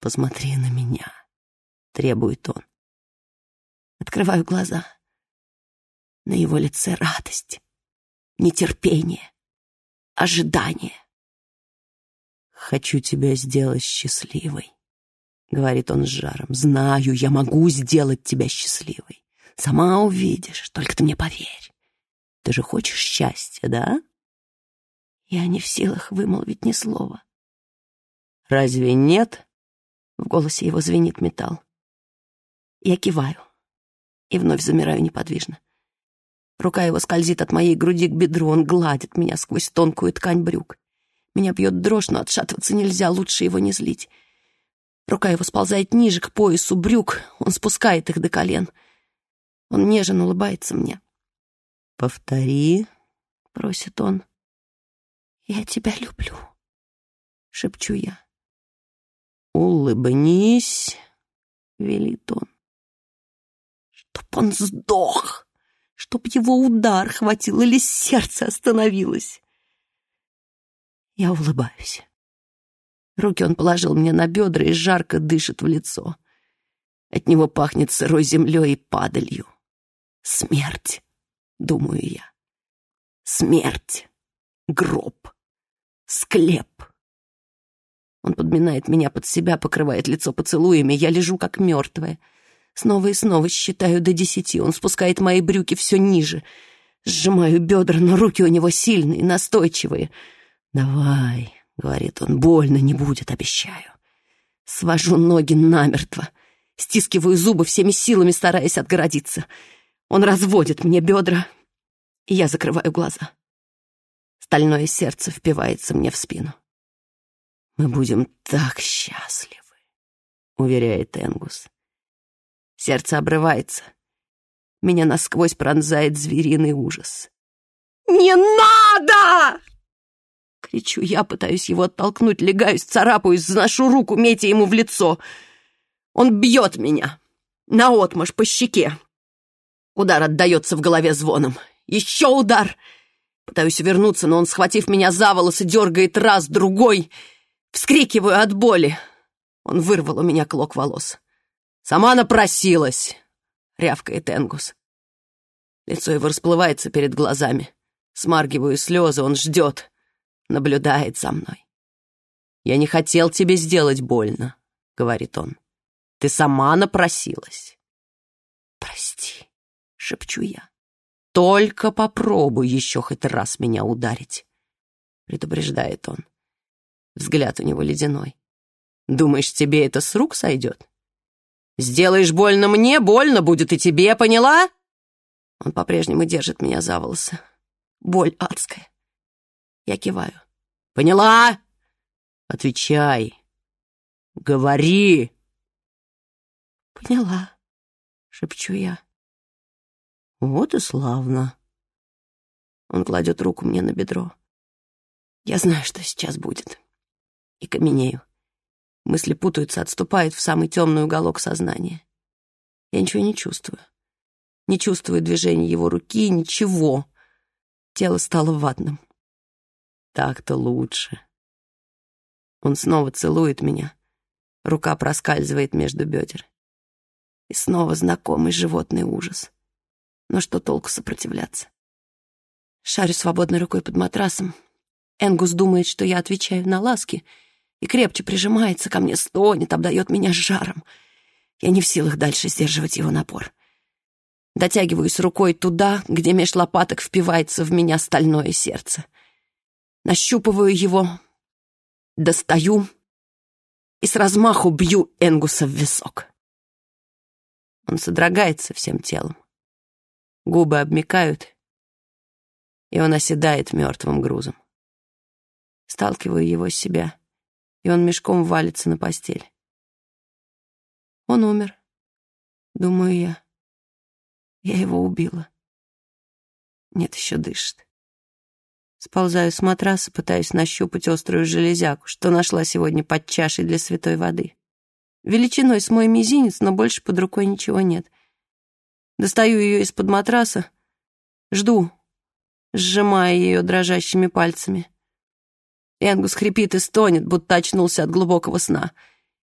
«Посмотри на меня», — требует он. Открываю глаза. На его лице радость, нетерпение, ожидание. «Хочу тебя сделать счастливой», — говорит он с жаром. «Знаю, я могу сделать тебя счастливой. Сама увидишь, только ты мне поверь. Ты же хочешь счастья, да?» Я не в силах вымолвить ни слова. «Разве нет?» — в голосе его звенит металл. Я киваю и вновь замираю неподвижно. Рука его скользит от моей груди к бедру, он гладит меня сквозь тонкую ткань брюк. Меня бьет дрожь, но отшатываться нельзя, лучше его не злить. Рука его сползает ниже, к поясу брюк. Он спускает их до колен. Он нежно улыбается мне. «Повтори», — просит он. «Я тебя люблю», — шепчу я. «Улыбнись», — велит он. «Чтоб он сдох! Чтоб его удар хватил или сердце остановилось!» Я улыбаюсь. Руки он положил мне на бедра и жарко дышит в лицо. От него пахнет сырой землей и падалью. Смерть, думаю я. Смерть. Гроб. Склеп. Он подминает меня под себя, покрывает лицо поцелуями. Я лежу как мертвая. Снова и снова считаю до десяти. Он спускает мои брюки все ниже. Сжимаю бедра, но руки у него сильные, настойчивые. «Давай, — говорит он, — больно не будет, обещаю. Свожу ноги намертво, стискиваю зубы всеми силами, стараясь отгородиться. Он разводит мне бедра, и я закрываю глаза. Стальное сердце впивается мне в спину. «Мы будем так счастливы», — уверяет Энгус. Сердце обрывается. Меня насквозь пронзает звериный ужас. «Не надо!» Кричу я, пытаюсь его оттолкнуть, легаюсь, царапаюсь, заношу руку, метя ему в лицо. Он бьет меня. Наотмашь по щеке. Удар отдается в голове звоном. Еще удар. Пытаюсь вернуться, но он, схватив меня за волосы, дергает раз, другой. Вскрикиваю от боли. Он вырвал у меня клок волос. «Сама напросилась!» — рявкает Энгус. Лицо его расплывается перед глазами. Смаргиваю слезы, он ждет наблюдает за мной. «Я не хотел тебе сделать больно», — говорит он. «Ты сама напросилась». «Прости», — шепчу я. «Только попробуй еще хоть раз меня ударить», — предупреждает он. Взгляд у него ледяной. «Думаешь, тебе это с рук сойдет? Сделаешь больно мне, больно будет и тебе, поняла?» Он по-прежнему держит меня за волосы. Боль адская. Я киваю. «Поняла?» «Отвечай. Говори!» «Поняла», — шепчу я. Вот и славно. Он кладет руку мне на бедро. Я знаю, что сейчас будет. И каменею. Мысли путаются, отступают в самый темный уголок сознания. Я ничего не чувствую. Не чувствую движения его руки, ничего. Тело стало ватным. Так-то лучше. Он снова целует меня. Рука проскальзывает между бедер. И снова знакомый животный ужас. Но что толку сопротивляться? Шарю свободной рукой под матрасом. Энгус думает, что я отвечаю на ласки, и крепче прижимается ко мне, стонет, обдает меня жаром. Я не в силах дальше сдерживать его напор. Дотягиваюсь рукой туда, где меж лопаток впивается в меня стальное сердце. Нащупываю его, достаю и с размаху бью Энгуса в висок. Он содрогается всем телом. Губы обмякают, и он оседает мертвым грузом. Сталкиваю его с себя, и он мешком валится на постель. Он умер, думаю я. Я его убила. Нет, еще дышит. Сползаю с матраса, пытаюсь нащупать острую железяку, что нашла сегодня под чашей для святой воды. Величиной с мой мизинец, но больше под рукой ничего нет. Достаю ее из-под матраса, жду, сжимая ее дрожащими пальцами. Энгус хрипит и стонет, будто очнулся от глубокого сна.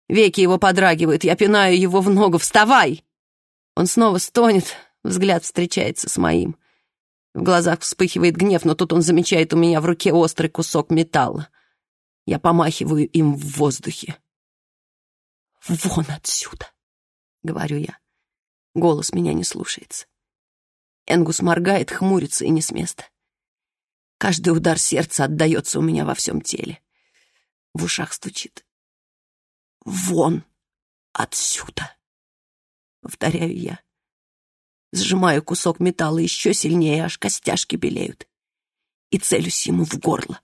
Веки его подрагивают, я пинаю его в ногу. «Вставай!» Он снова стонет, взгляд встречается с моим. В глазах вспыхивает гнев, но тут он замечает у меня в руке острый кусок металла. Я помахиваю им в воздухе. «Вон отсюда!» — говорю я. Голос меня не слушается. Энгус моргает, хмурится и не с места. Каждый удар сердца отдается у меня во всем теле. В ушах стучит. «Вон отсюда!» Повторяю я. Сжимаю кусок металла еще сильнее, аж костяшки белеют. И целюсь ему в горло.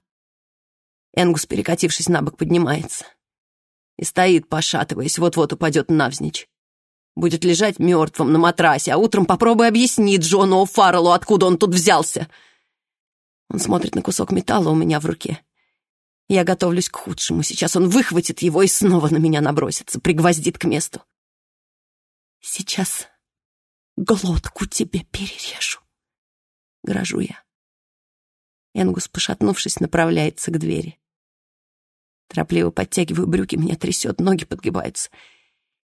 Энгус, перекатившись на бок, поднимается. И стоит, пошатываясь, вот-вот упадет навзничь будет лежать мертвым на матрасе, а утром попробуй объясни Джону О'Фарреллу, откуда он тут взялся. Он смотрит на кусок металла у меня в руке. Я готовлюсь к худшему. Сейчас он выхватит его и снова на меня набросится, пригвоздит к месту. Сейчас глотку тебе перережу, — грожу я. Энгус, пошатнувшись, направляется к двери. Торопливо подтягиваю брюки, меня трясет, ноги подгибаются —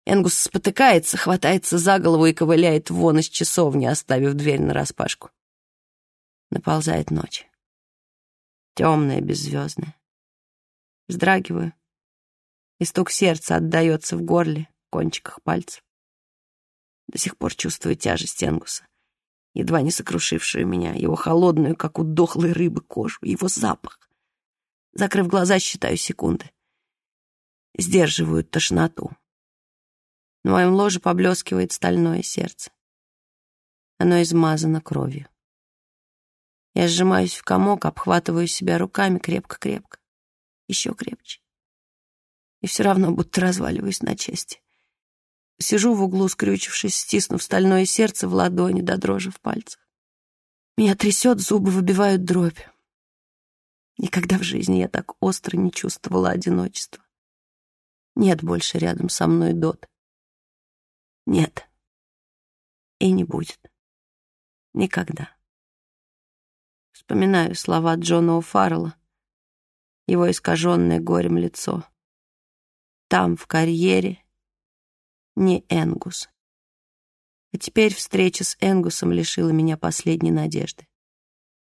Энгус спотыкается, хватается за голову и ковыляет вон из часовни, оставив дверь нараспашку. Наползает ночь. Темная, беззвездная. Вздрагиваю, и стук сердца отдается в горле, кончиках пальцев. До сих пор чувствую тяжесть Энгуса, едва не сокрушившую меня, его холодную, как у дохлой рыбы, кожу, его запах. Закрыв глаза, считаю секунды. Сдерживаю тошноту. На моем ложе поблескивает стальное сердце. Оно измазано кровью. Я сжимаюсь в комок, обхватываю себя руками крепко-крепко. Еще крепче. И все равно будто разваливаюсь на части. Сижу в углу, скрючившись, стиснув стальное сердце в ладони до дрожи в пальцах. Меня трясет, зубы выбивают дробь. Никогда в жизни я так остро не чувствовала одиночества. Нет больше рядом со мной Дот. Нет. И не будет. Никогда. Вспоминаю слова Джона О'Фаррелла, его искаженное горем лицо. Там, в карьере, не Энгус. А теперь встреча с Энгусом лишила меня последней надежды.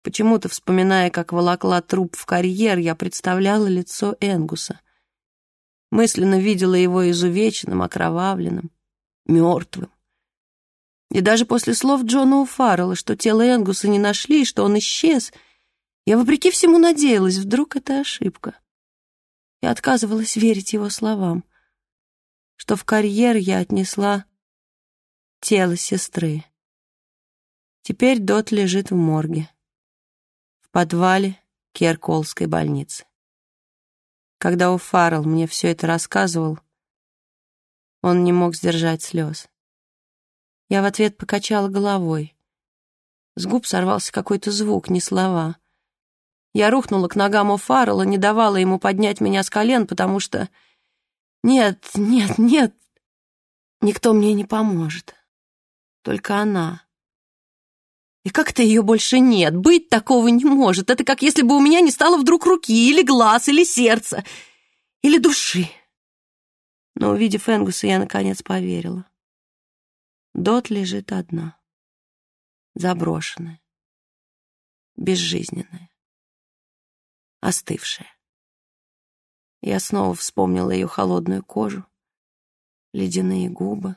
Почему-то, вспоминая, как волокла труп в карьер, я представляла лицо Энгуса. Мысленно видела его изувеченным, окровавленным, мертвым. И даже после слов Джона Уфаррелла, что тело Энгуса не нашли, что он исчез, я, вопреки всему, надеялась, вдруг это ошибка. Я отказывалась верить его словам, что в карьер я отнесла тело сестры. Теперь Дот лежит в морге, в подвале Керколской больницы. Когда Уфаррелл мне все это рассказывал, он не мог сдержать слез. Я в ответ покачала головой. С губ сорвался какой-то звук, не слова. Я рухнула к ногам у Фаррелла, не давала ему поднять меня с колен, потому что... Нет, нет, нет, никто мне не поможет. Только она. И как-то ее больше нет, быть такого не может. Это как если бы у меня не стало вдруг руки, или глаз, или сердца, или души. Но, увидев Энгуса, я наконец поверила. Дот лежит одна, заброшенная, безжизненная, остывшая. Я снова вспомнила ее холодную кожу, ледяные губы,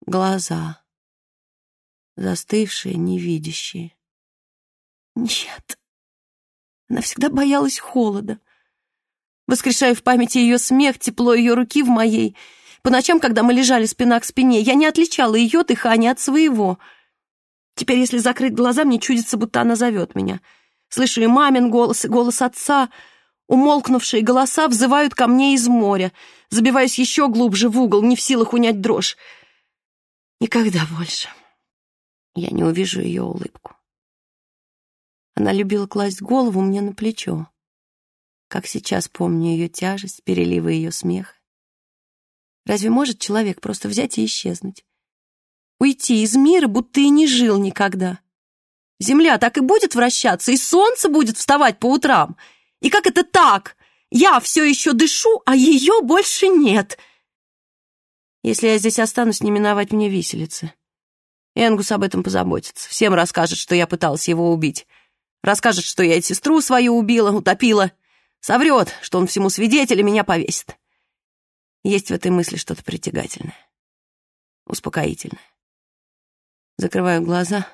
глаза, застывшие, невидящие. Нет, она всегда боялась холода. Воскрешаю в памяти ее смех, тепло ее руки в моей — по ночам, когда мы лежали спина к спине, я не отличала ее дыхание от своего. Теперь, если закрыть глаза, мне чудится, будто она зовет меня. Слышу и мамин голос, и голос отца. Умолкнувшие голоса взывают ко мне из моря. Забиваюсь еще глубже в угол, не в силах унять дрожь. Никогда больше я не увижу ее улыбку. Она любила класть голову мне на плечо. Как сейчас помню ее тяжесть, переливы ее смеха. Разве может человек просто взять и исчезнуть? Уйти из мира, будто и не жил никогда. Земля так и будет вращаться, и солнце будет вставать по утрам. И как это так? Я все еще дышу, а ее больше нет. Если я здесь останусь, не миновать мне виселицы. Энгус об этом позаботится. Всем расскажет, что я пыталась его убить. Расскажет, что я и сестру свою убила, утопила. Соврет, что он всему свидетель меня повесит. Есть в этой мысли что-то притягательное, успокоительное. Закрываю глаза,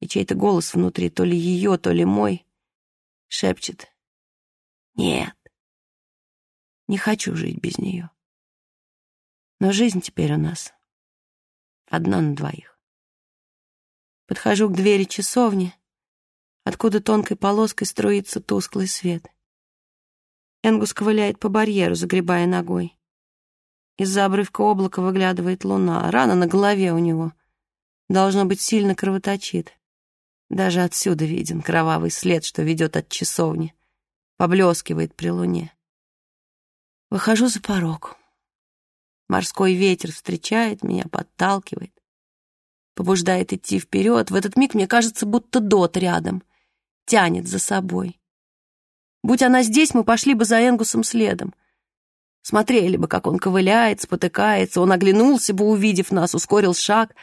и чей-то голос внутри, то ли ее, то ли мой, шепчет. Нет, не хочу жить без нее. Но жизнь теперь у нас одна на двоих. Подхожу к двери часовни, откуда тонкой полоской струится тусклый свет. Энгус ковыляет по барьеру, загребая ногой. Из-за обрывка облака выглядывает луна. Рана на голове у него. Должно быть, сильно кровоточит. Даже отсюда виден кровавый след, что ведет от часовни. Поблескивает при луне. Выхожу за порог. Морской ветер встречает меня, подталкивает. Побуждает идти вперед. В этот миг мне кажется, будто Дот рядом. Тянет за собой. Будь она здесь, мы пошли бы за Энгусом следом. Смотрели бы, как он ковыляет, спотыкается. Он оглянулся бы, увидев нас, ускорил шаг.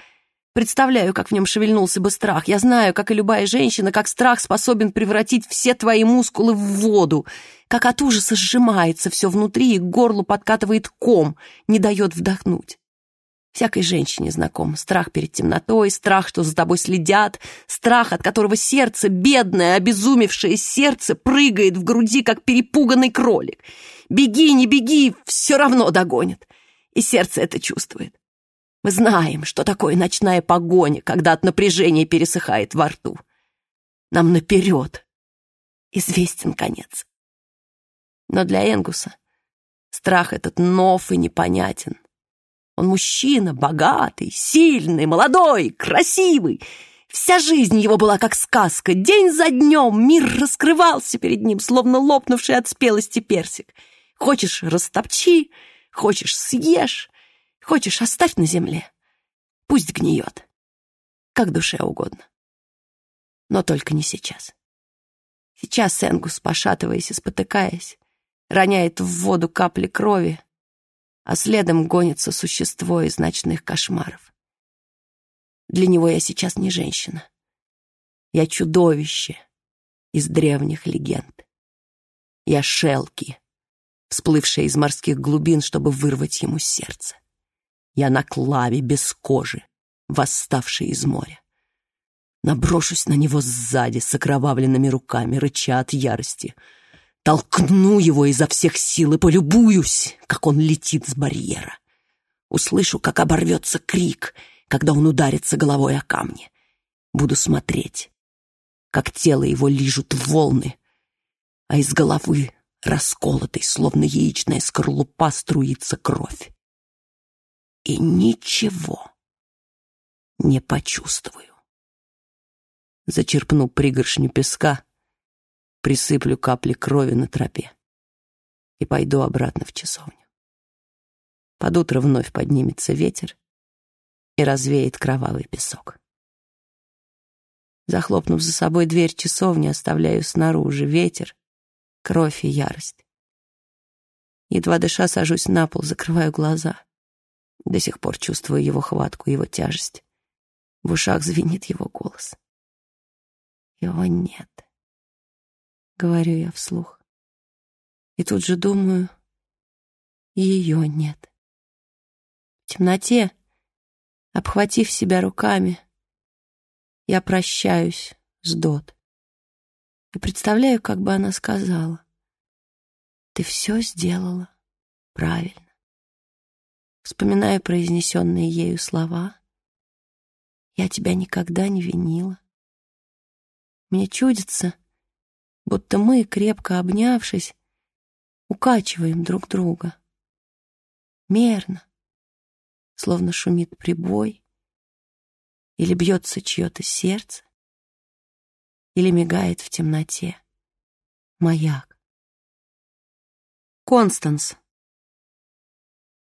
Представляю, как в нем шевельнулся бы страх. Я знаю, как и любая женщина, как страх способен превратить все твои мускулы в воду. Как от ужаса сжимается все внутри и к горлу подкатывает ком, не дает вдохнуть. Всякой женщине знаком страх перед темнотой, страх, что за тобой следят, страх, от которого сердце, бедное, обезумевшее сердце, прыгает в груди, как перепуганный кролик. Беги, не беги, все равно догонит. И сердце это чувствует. Мы знаем, что такое ночная погоня, когда от напряжения пересыхает во рту. Нам наперед известен конец. Но для Энгуса страх этот нов и непонятен. Он мужчина, богатый, сильный, молодой, красивый. Вся жизнь его была как сказка. День за днем мир раскрывался перед ним, словно лопнувший от спелости персик. Хочешь — растопчи, хочешь — съешь, хочешь — оставь на земле. Пусть гниет, как душе угодно. Но только не сейчас. Сейчас Энгус, пошатываясь и спотыкаясь, роняет в воду капли крови, а следом гонится существо из ночных кошмаров. Для него я сейчас не женщина. Я чудовище из древних легенд. Я шелки, всплывшая из морских глубин, чтобы вырвать ему сердце. Я на клаве без кожи, восставший из моря. Наброшусь на него сзади с окровавленными руками, рыча от ярости. Толкну его изо всех сил и полюбуюсь, как он летит с барьера. Услышу, как оборвется крик, когда он ударится головой о камни. Буду смотреть, как тело его лижут волны, а из головы, расколотой, словно яичная скорлупа, струится кровь. И ничего не почувствую. Зачерпну пригоршню песка, присыплю капли крови на тропе и пойду обратно в часовню. Под утро вновь поднимется ветер и развеет кровавый песок. Захлопнув за собой дверь часовни, оставляю снаружи ветер, кровь и ярость. Едва дыша, сажусь на пол, закрываю глаза. До сих пор чувствую его хватку, его тяжесть. В ушах звенит его голос. Его нет. Говорю я вслух. И тут же думаю, ее нет. В темноте, обхватив себя руками, я прощаюсь с Дот. И представляю, как бы она сказала. Ты все сделала правильно. Вспоминаю произнесенные ею слова. Я тебя никогда не винила. Мне чудится, будто мы, крепко обнявшись, укачиваем друг друга. Мерно, словно шумит прибой, или бьется чье-то сердце, или мигает в темноте маяк. Констанс.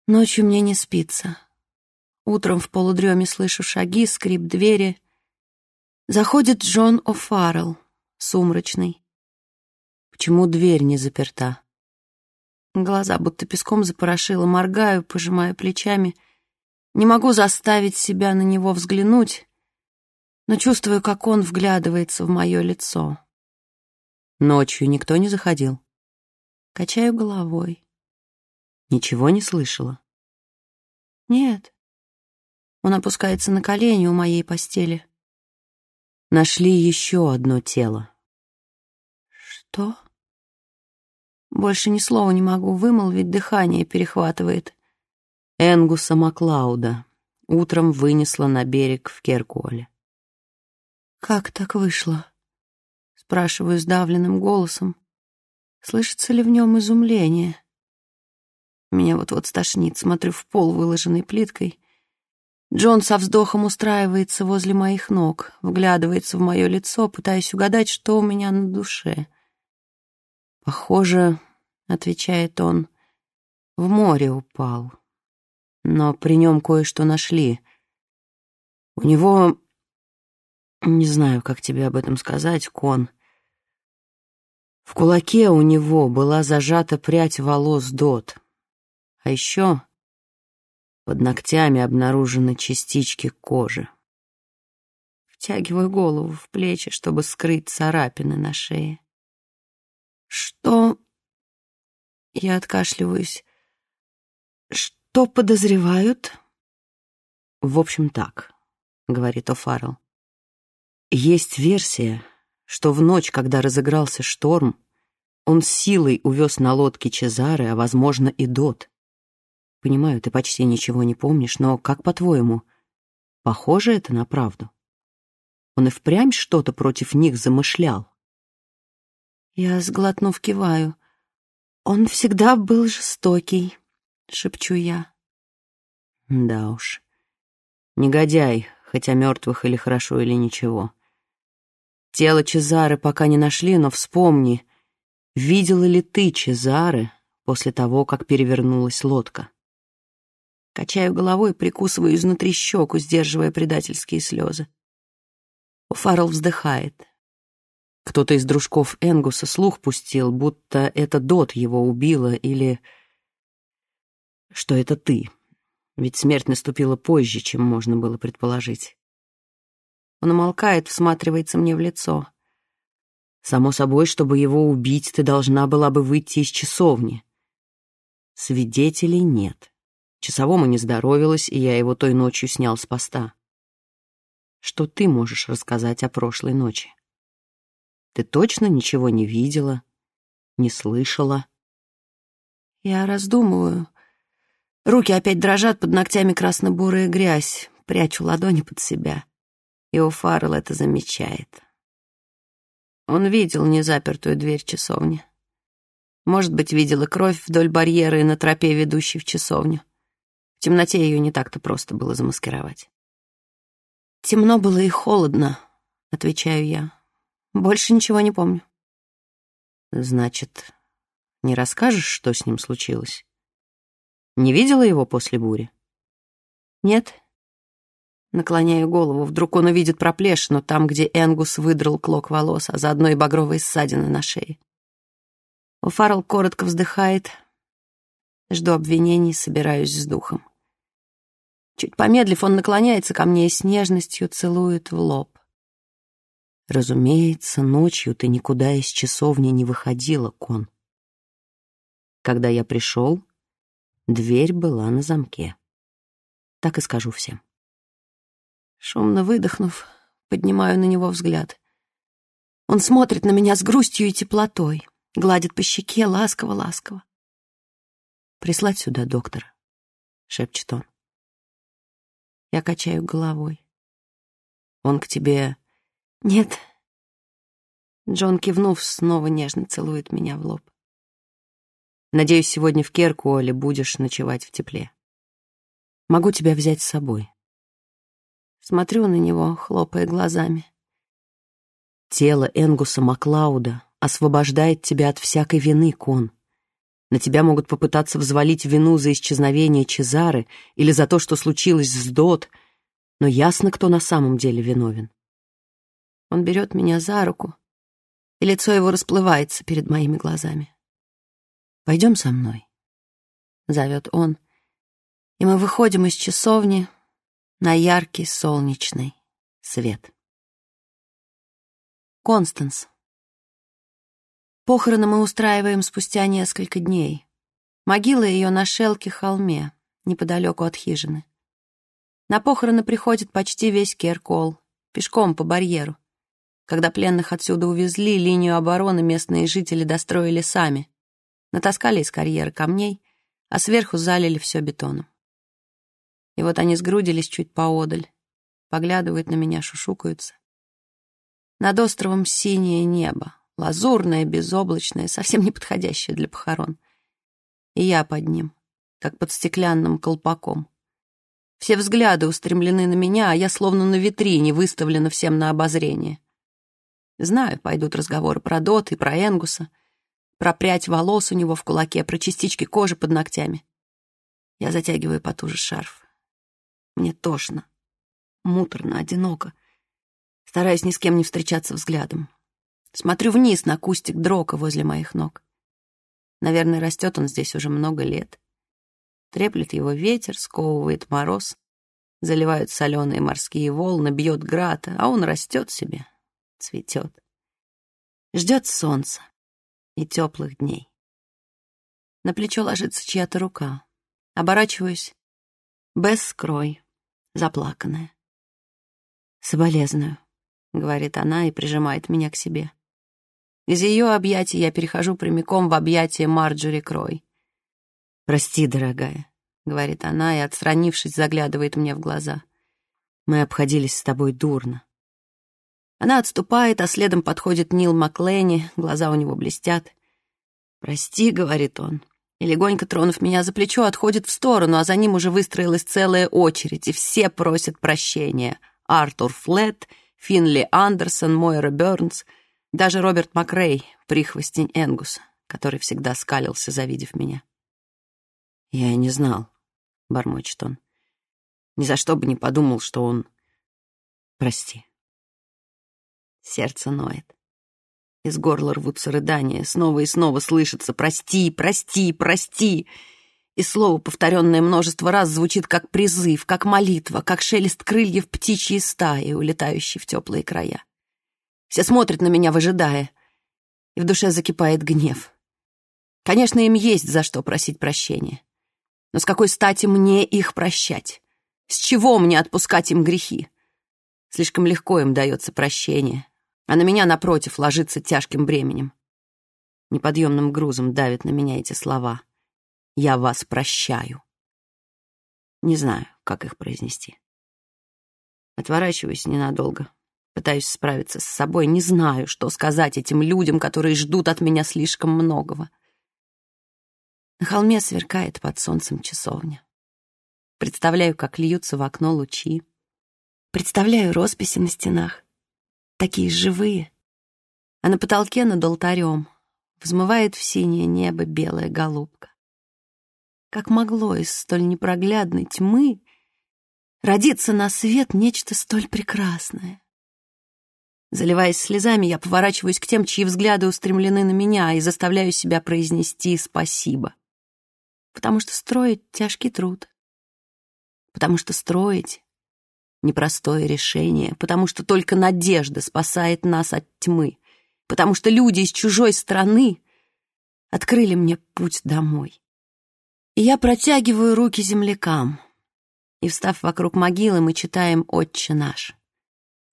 Ночью мне не спится. Утром в полудреме слышу шаги, скрип двери. Заходит Джон О'Фаррелл, сумрачный. Почему дверь не заперта? Глаза будто песком запорошило, моргаю, пожимаю плечами. Не могу заставить себя на него взглянуть, но чувствую, как он вглядывается в мое лицо. Ночью никто не заходил. Качаю головой. Ничего не слышала? Нет. Он опускается на колени у моей постели. Нашли еще одно тело. Что? Больше ни слова не могу вымолвить, дыхание перехватывает. Энгуса Маклауда утром вынесла на берег в Керкуоле. «Как так вышло?» — спрашиваю сдавленным голосом. Слышится ли в нем изумление? Меня вот-вот стошнит, смотрю в пол, выложенный плиткой. Джон со вздохом устраивается возле моих ног, вглядывается в мое лицо, пытаясь угадать, что у меня на душе. «Похоже, — отвечает он, — в море упал» но при нем кое-что нашли. У него... Не знаю, как тебе об этом сказать, Кон. В кулаке у него была зажата прядь волос Дот. А еще под ногтями обнаружены частички кожи. Втягиваю голову в плечи, чтобы скрыть царапины на шее. Что... Я откашливаюсь. Что? Подозревают? В общем, так, говорит О'Фаррелл. Есть версия, что в ночь, когда разыгрался шторм, он силой увез на лодке Чезары, а, возможно, и Дот. Понимаю, ты почти ничего не помнишь, но как по-твоему, похоже это на правду? Он и впрямь что-то против них замышлял. Я, сглотнув, киваю. Он всегда был жестокий. — шепчу я. Да уж. Негодяй, хотя мертвых или хорошо, или ничего. Тело Чезары пока не нашли, но вспомни, видела ли ты Чезары после того, как перевернулась лодка? Качаю головой, прикусываю изнутри щеку, сдерживая предательские слезы. Фаррелл вздыхает. Кто-то из дружков Энгуса слух пустил, будто это Дот его убила или что это ты, ведь смерть наступила позже, чем можно было предположить. Он умолкает, всматривается мне в лицо. Само собой, чтобы его убить, ты должна была бы выйти из часовни. Свидетелей нет. Часовому не здоровилось, и я его той ночью снял с поста. Что ты можешь рассказать о прошлой ночи? Ты точно ничего не видела, не слышала? Я раздумываю. Руки опять дрожат, под ногтями красно-бурая грязь. Прячу ладони под себя. И у Фаррелл это замечает. Он видел незапертую дверь часовни. Может быть, видел и кровь вдоль барьера и на тропе, ведущей в часовню. В темноте ее не так-то просто было замаскировать. «Темно было и холодно», — отвечаю я. «Больше ничего не помню». «Значит, не расскажешь, что с ним случилось? Не видела его после бури?» «Нет». Наклоняю голову, вдруг он увидит проплешину там, где Энгус выдрал клок волос, а заодно и багровые ссадины на шее. У Фаррелл коротко вздыхает. Жду обвинений, собираюсь с духом. Чуть помедлив, он наклоняется ко мне и с нежностью целует в лоб. Разумеется, ночью ты никуда из часовни не выходила, Кон. Когда я пришел, дверь была на замке. Так и скажу всем. Шумно выдохнув, поднимаю на него взгляд. Он смотрит на меня с грустью и теплотой, гладит по щеке ласково-ласково. «Прислать сюда доктора», — шепчет он. Я качаю головой. Он к тебе... Нет. Джон, кивнув, снова нежно целует меня в лоб. Надеюсь, сегодня в Керкуоле будешь ночевать в тепле. Могу тебя взять с собой. Смотрю на него, хлопая глазами. Тело Энгуса Маклауда освобождает тебя от всякой вины, Кон. На тебя могут попытаться взвалить вину за исчезновение Чезары или за то, что случилось с Дот, но ясно, кто на самом деле виновен. Он берет меня за руку, и лицо его расплывается перед моими глазами. «Пойдем со мной», — зовет он, и мы выходим из часовни на яркий солнечный свет. Констанс. Похороны мы устраиваем спустя несколько дней. Могила ее на шелке холме, неподалеку от хижины. На похороны приходит почти весь Керкол, пешком по барьеру. Когда пленных отсюда увезли, линию обороны местные жители достроили сами. Натаскали из карьера камней, а сверху залили все бетоном. И вот они сгрудились чуть поодаль, поглядывают на меня, шушукаются. Над островом синее небо, лазурное, безоблачное, совсем не подходящее для похорон. И я под ним, как под стеклянным колпаком. Все взгляды устремлены на меня, а я словно на витрине выставлена всем на обозрение. Знаю, пойдут разговоры про Дот и про Энгуса, про прядь волос у него в кулаке, про частички кожи под ногтями. Я затягиваю потуже шарф. Мне тошно, муторно, одиноко. Стараюсь ни с кем не встречаться взглядом. Смотрю вниз на кустик дрока возле моих ног. Наверное, растет он здесь уже много лет. Треплет его ветер, сковывает мороз, заливают соленые морские волны, бьет град, а он растет себе, цветет. Ждет солнца и теплых дней. На плечо ложится чья-то рука. Оборачиваюсь. Без скрой, заплаканная. «Соболезную», — говорит она и прижимает меня к себе. Из ее объятий я перехожу прямиком в объятия Марджори Крой. «Прости, дорогая», — говорит она и, отстранившись, заглядывает мне в глаза. «Мы обходились с тобой дурно». Она отступает, а следом подходит Нил Маклэни, глаза у него блестят. «Прости», — говорит он, и, легонько тронув меня за плечо, отходит в сторону, а за ним уже выстроилась целая очередь, и все просят прощения. Артур Флетт, Финли Андерсон, Мойра Бёрнс — даже Роберт Макрей, прихвостень Энгуса, который всегда скалился, завидев меня. «Я не знал», — бормочет он. «Ни за что бы не подумал, что он... Прости». Сердце ноет. Из горла рвутся рыдания, снова и снова слышится «Прости, прости, прости!» И слово, повторенное множество раз, звучит как призыв, как молитва, как шелест крыльев птичьей стаи, улетающей в теплые края. Все смотрят на меня, выжидая. И в душе закипает гнев. Конечно, им есть за что просить прощения. Но с какой стати мне их прощать? С чего мне отпускать им грехи? Слишком легко им дается прощение, а на меня, напротив, ложится тяжким бременем. Неподъемным грузом давят на меня эти слова. «Я вас прощаю». Не знаю, как их произнести. Отворачиваюсь ненадолго, пытаюсь справиться с собой, не знаю, что сказать этим людям, которые ждут от меня слишком многого. На холме сверкает под солнцем часовня. Представляю, как льются в окно лучи. Представляю росписи на стенах, такие живые. А на потолке над алтарем взмывает в синее небо белая голубка. Как могло из столь непроглядной тьмы родиться на свет нечто столь прекрасное? Заливаясь слезами, я поворачиваюсь к тем, чьи взгляды устремлены на меня, и заставляю себя произнести «спасибо». Потому что строить — тяжкий труд потому что строить — непростое решение, потому что только надежда спасает нас от тьмы, потому что люди из чужой страны открыли мне путь домой. И я протягиваю руки землякам, и, встав вокруг могилы, мы читаем «Отче наш».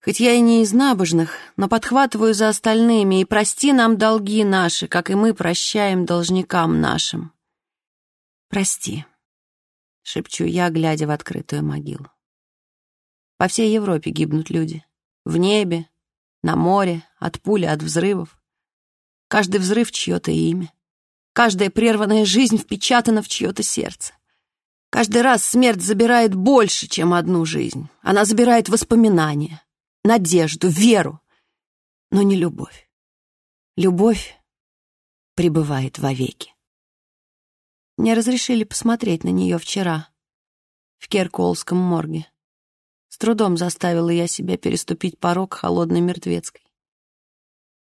Хоть я и не из набожных, но подхватываю за остальными, и прости нам долги наши, как и мы прощаем должникам нашим. Прости. — шепчу я, глядя в открытую могилу. По всей Европе гибнут люди. В небе, на море, от пули, от взрывов. Каждый взрыв — чье-то имя. Каждая прерванная жизнь впечатана в чье-то сердце. Каждый раз смерть забирает больше, чем одну жизнь. Она забирает воспоминания, надежду, веру, но не любовь. Любовь пребывает вовеки. Мне разрешили посмотреть на нее вчера в Керколском морге. С трудом заставила я себя переступить порог холодной мертвецкой.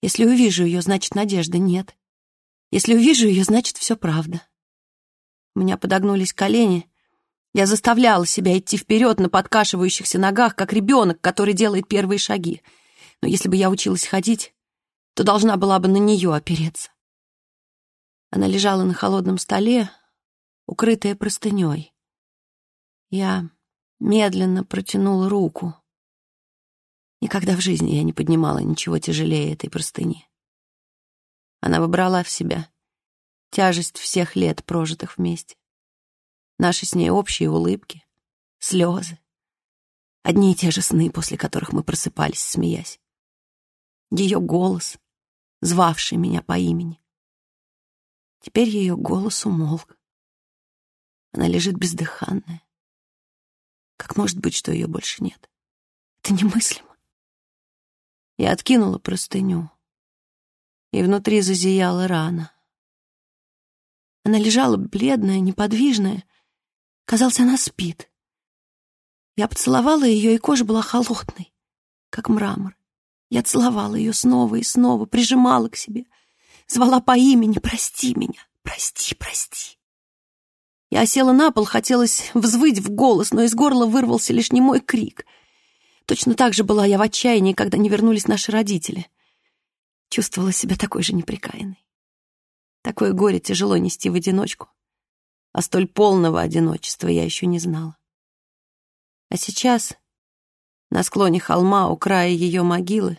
Если увижу ее, значит, надежды нет. Если увижу ее, значит, все правда. У меня подогнулись колени. Я заставляла себя идти вперед на подкашивающихся ногах, как ребенок, который делает первые шаги. Но если бы я училась ходить, то должна была бы на нее опереться. Она лежала на холодном столе, укрытая простыней. Я медленно протянула руку. Никогда в жизни я не поднимала ничего тяжелее этой простыни. Она выбрала в себя тяжесть всех лет, прожитых вместе. Наши с ней общие улыбки, слезы. Одни и те же сны, после которых мы просыпались, смеясь. Ее голос, звавший меня по имени. Теперь ее голос умолк. Она лежит бездыханная. Как может быть, что ее больше нет? Это немыслимо. Я откинула простыню, и внутри зазияла рана. Она лежала бледная, неподвижная. Казалось, она спит. Я поцеловала ее, и кожа была холодной, как мрамор. Я целовала ее снова и снова, прижимала к себе — Звала по имени «Прости меня! Прости, прости!» Я села на пол, хотелось взвыть в голос, но из горла вырвался лишь немой крик. Точно так же была я в отчаянии, когда не вернулись наши родители. Чувствовала себя такой же неприкаянной. Такое горе тяжело нести в одиночку, а столь полного одиночества я еще не знала. А сейчас, на склоне холма, у края ее могилы,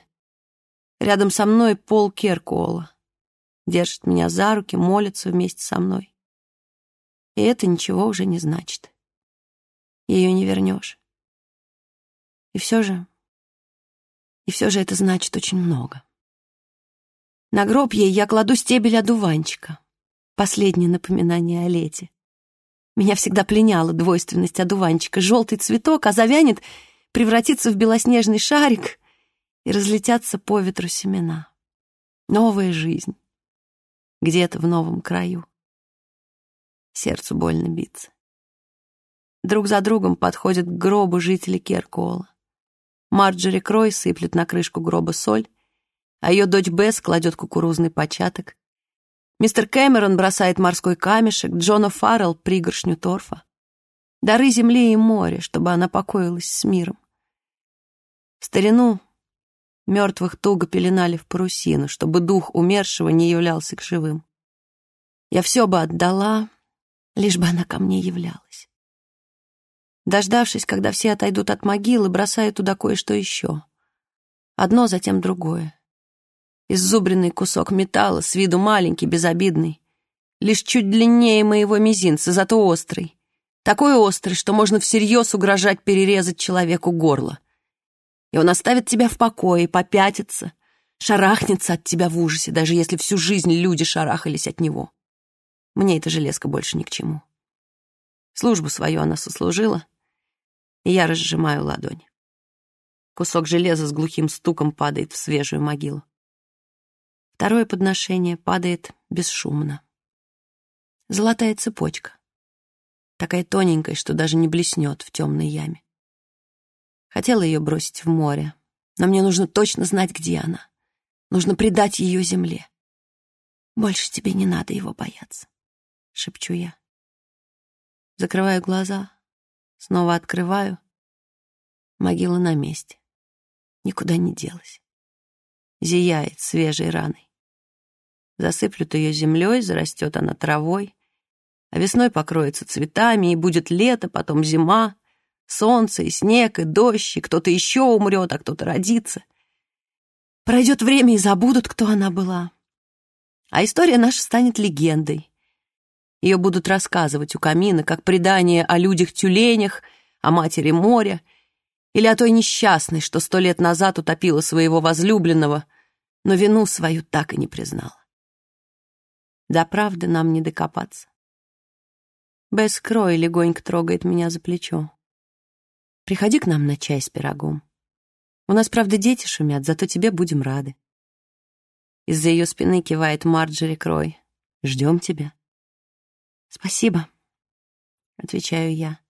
рядом со мной пол Керкуола держит меня за руки, молится вместе со мной. И это ничего уже не значит. Ее не вернешь. И все же... И все же это значит очень много. На гроб ей я кладу стебель одуванчика. Последнее напоминание о лете. Меня всегда пленяла двойственность одуванчика. Желтый цветок, а завянет, превратится в белоснежный шарик и разлетятся по ветру семена. Новая жизнь где-то в новом краю. Сердцу больно биться. Друг за другом подходят к гробу жители Керкуола. Марджери Крой сыплет на крышку гроба соль, а ее дочь Бесс кладет кукурузный початок. Мистер Кэмерон бросает морской камешек, Джона Фаррелл — пригоршню торфа. Дары земли и моря, чтобы она покоилась с миром. В старину Мертвых туго пеленали в парусину, чтобы дух умершего не являлся к живым. Я все бы отдала, лишь бы она ко мне являлась. Дождавшись, когда все отойдут от могилы, бросаю туда кое-что еще. Одно, затем другое. Иззубренный кусок металла, с виду маленький, безобидный. Лишь чуть длиннее моего мизинца, зато острый. Такой острый, что можно всерьез угрожать перерезать человеку горло. И он оставит тебя в покое, попятится, шарахнется от тебя в ужасе, даже если всю жизнь люди шарахались от него. Мне эта железка больше ни к чему. Службу свою она сослужила, и я разжимаю ладонь. Кусок железа с глухим стуком падает в свежую могилу. Второе подношение падает бесшумно. Золотая цепочка. Такая тоненькая, что даже не блеснет в темной яме. Хотела ее бросить в море, но мне нужно точно знать, где она. Нужно предать ее земле. Больше тебе не надо его бояться, — шепчу я. Закрываю глаза, снова открываю. Могила на месте. Никуда не делась. Зияет свежей раной. Засыплют ее землей, зарастет она травой, а весной покроется цветами, и будет лето, потом зима, солнце и снег, и дождь, и кто-то еще умрет, а кто-то родится. Пройдет время, и забудут, кто она была. А история наша станет легендой. Ее будут рассказывать у камина, как предание о людях-тюленях, о матери моря или о той несчастной, что сто лет назад утопила своего возлюбленного, но вину свою так и не признала. До правды нам не докопаться. Бесс легонько трогает меня за плечо. Приходи к нам на чай с пирогом. У нас, правда, дети шумят, зато тебе будем рады. Из-за ее спины кивает Марджери Крой. Ждем тебя. Спасибо, отвечаю я.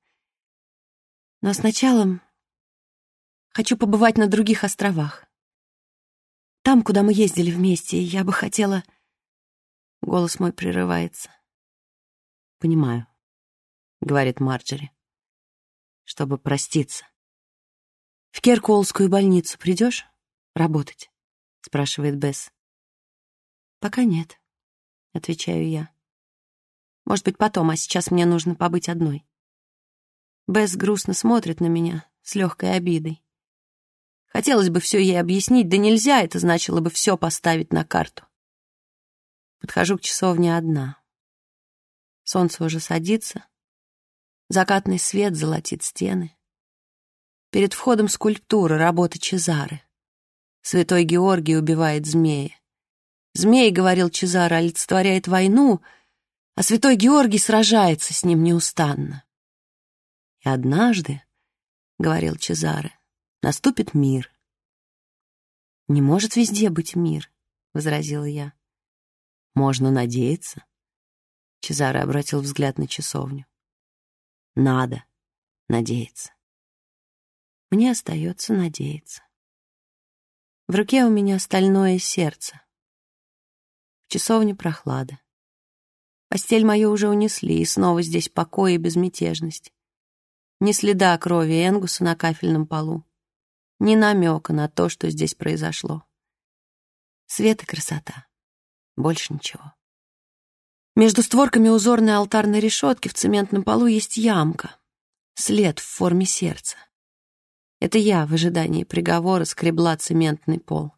Но сначала хочу побывать на других островах. Там, куда мы ездили вместе, я бы хотела... Голос мой прерывается. Понимаю, говорит Марджери, чтобы проститься. «В Керкуолскую больницу придешь работать?» — спрашивает Бесс. «Пока нет», — отвечаю я. «Может быть, потом, а сейчас мне нужно побыть одной». Бесс грустно смотрит на меня с легкой обидой. Хотелось бы все ей объяснить, да нельзя, это значило бы все поставить на карту. Подхожу к часовне одна. Солнце уже садится, закатный свет золотит стены. Перед входом скульптура, работы Чезары. Святой Георгий убивает змея. Змей, говорил Чезаро, олицетворяет войну, а святой Георгий сражается с ним неустанно. И однажды, — говорил Чезаре, — наступит мир. «Не может везде быть мир», — возразила я. «Можно надеяться». Чезаре обратил взгляд на часовню. «Надо надеяться». Мне остается надеяться. В руке у меня стальное сердце. В часовне прохлада. Постель мою уже унесли, и снова здесь покой и безмятежность. Ни следа крови Энгуса на кафельном полу, ни намека на то, что здесь произошло. Свет и красота. Больше ничего. Между створками узорной алтарной решетки в цементном полу есть ямка, след в форме сердца. Это я в ожидании приговора скребла цементный пол.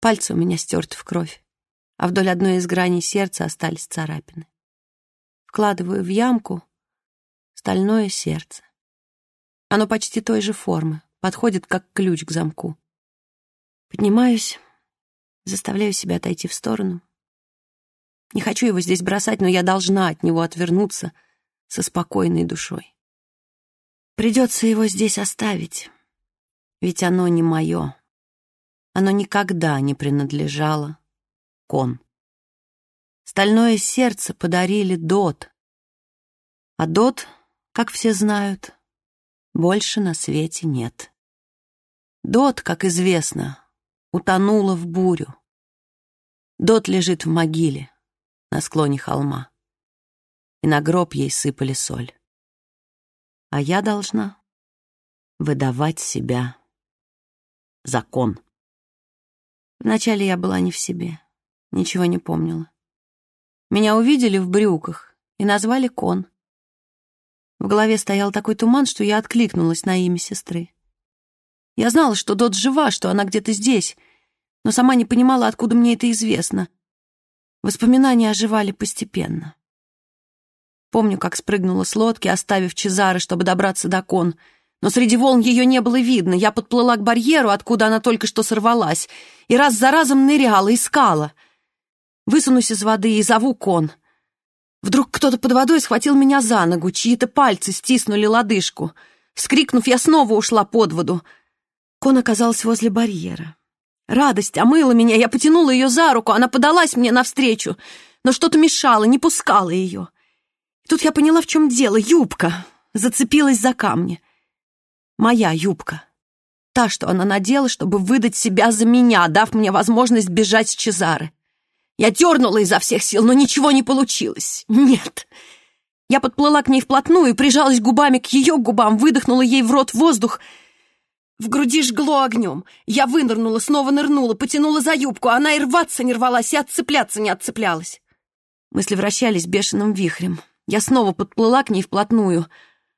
Пальцы у меня стерты в кровь, а вдоль одной из граней сердца остались царапины. Вкладываю в ямку стальное сердце. Оно почти той же формы, подходит как ключ к замку. Поднимаюсь, заставляю себя отойти в сторону. Не хочу его здесь бросать, но я должна от него отвернуться со спокойной душой. Придется его здесь оставить, ведь оно не мое. Оно никогда не принадлежало кон. Стальное сердце подарили Дот. А Дот, как все знают, больше на свете нет. Дот, как известно, утонула в бурю. Дот лежит в могиле на склоне холма, и на гроб ей сыпали соль а я должна выдавать себя закон. Вначале я была не в себе, ничего не помнила. Меня увидели в брюках и назвали Кон. В голове стоял такой туман, что я откликнулась на имя сестры. Я знала, что Дот жива, что она где-то здесь, но сама не понимала, откуда мне это известно. Воспоминания оживали постепенно. Помню, как спрыгнула с лодки, оставив Чезары, чтобы добраться до Кон. Но среди волн ее не было видно. Я подплыла к барьеру, откуда она только что сорвалась, и раз за разом ныряла, искала. Высунусь из воды и зову Кон — Вдруг кто-то под водой схватил меня за ногу, чьи-то пальцы стиснули лодыжку. Вскрикнув, я снова ушла под воду. Кон оказался возле барьера. Радость омыла меня, я потянула ее за руку, она подалась мне навстречу, но что-то мешало, не пускало ее. И тут я поняла, в чем дело. Юбка зацепилась за камни. Моя юбка. Та, что она надела, чтобы выдать себя за меня, дав мне возможность бежать с Чезары. Я дернула изо всех сил, но ничего не получилось. Нет. Я подплыла к ней вплотную и прижалась губами к ее губам, выдохнула ей в рот воздух. В груди жгло огнем. Я вынырнула, снова нырнула, потянула за юбку. Она и рваться не рвалась, и отцепляться не отцеплялась. Мысли вращались бешеным вихрем. Я снова подплыла к ней вплотную,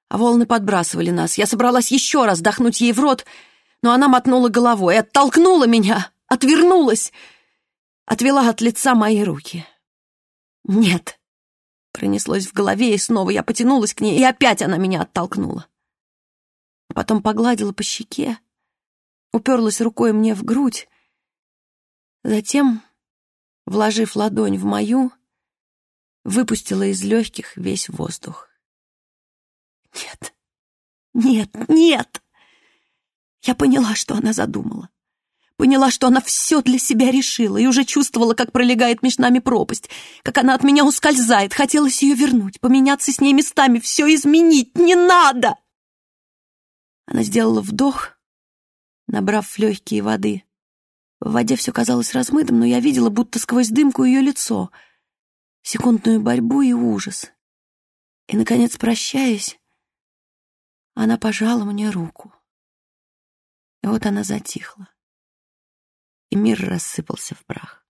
а волны подбрасывали нас. Я собралась еще раз дохнуть ей в рот, но она мотнула головой, оттолкнула меня, отвернулась — отвела от лица мои руки. «Нет!» Пронеслось в голове, и снова я потянулась к ней, и опять она меня оттолкнула. А потом погладила по щеке, уперлась рукой мне в грудь, затем, вложив ладонь в мою, выпустила из легких весь воздух. «Нет, нет, нет!» Я поняла, что она задумала. Поняла, что она все для себя решила, и уже чувствовала, как пролегает между нами пропасть, как она от меня ускользает. Хотелось ее вернуть, поменяться с ней местами, все изменить. Не надо! Она сделала вдох, набрав легкие воды. В воде все казалось размытым, но я видела, будто сквозь дымку ее лицо, секундную борьбу и ужас. И, наконец, прощаясь, она пожала мне руку. И вот она затихла и мир рассыпался в прах.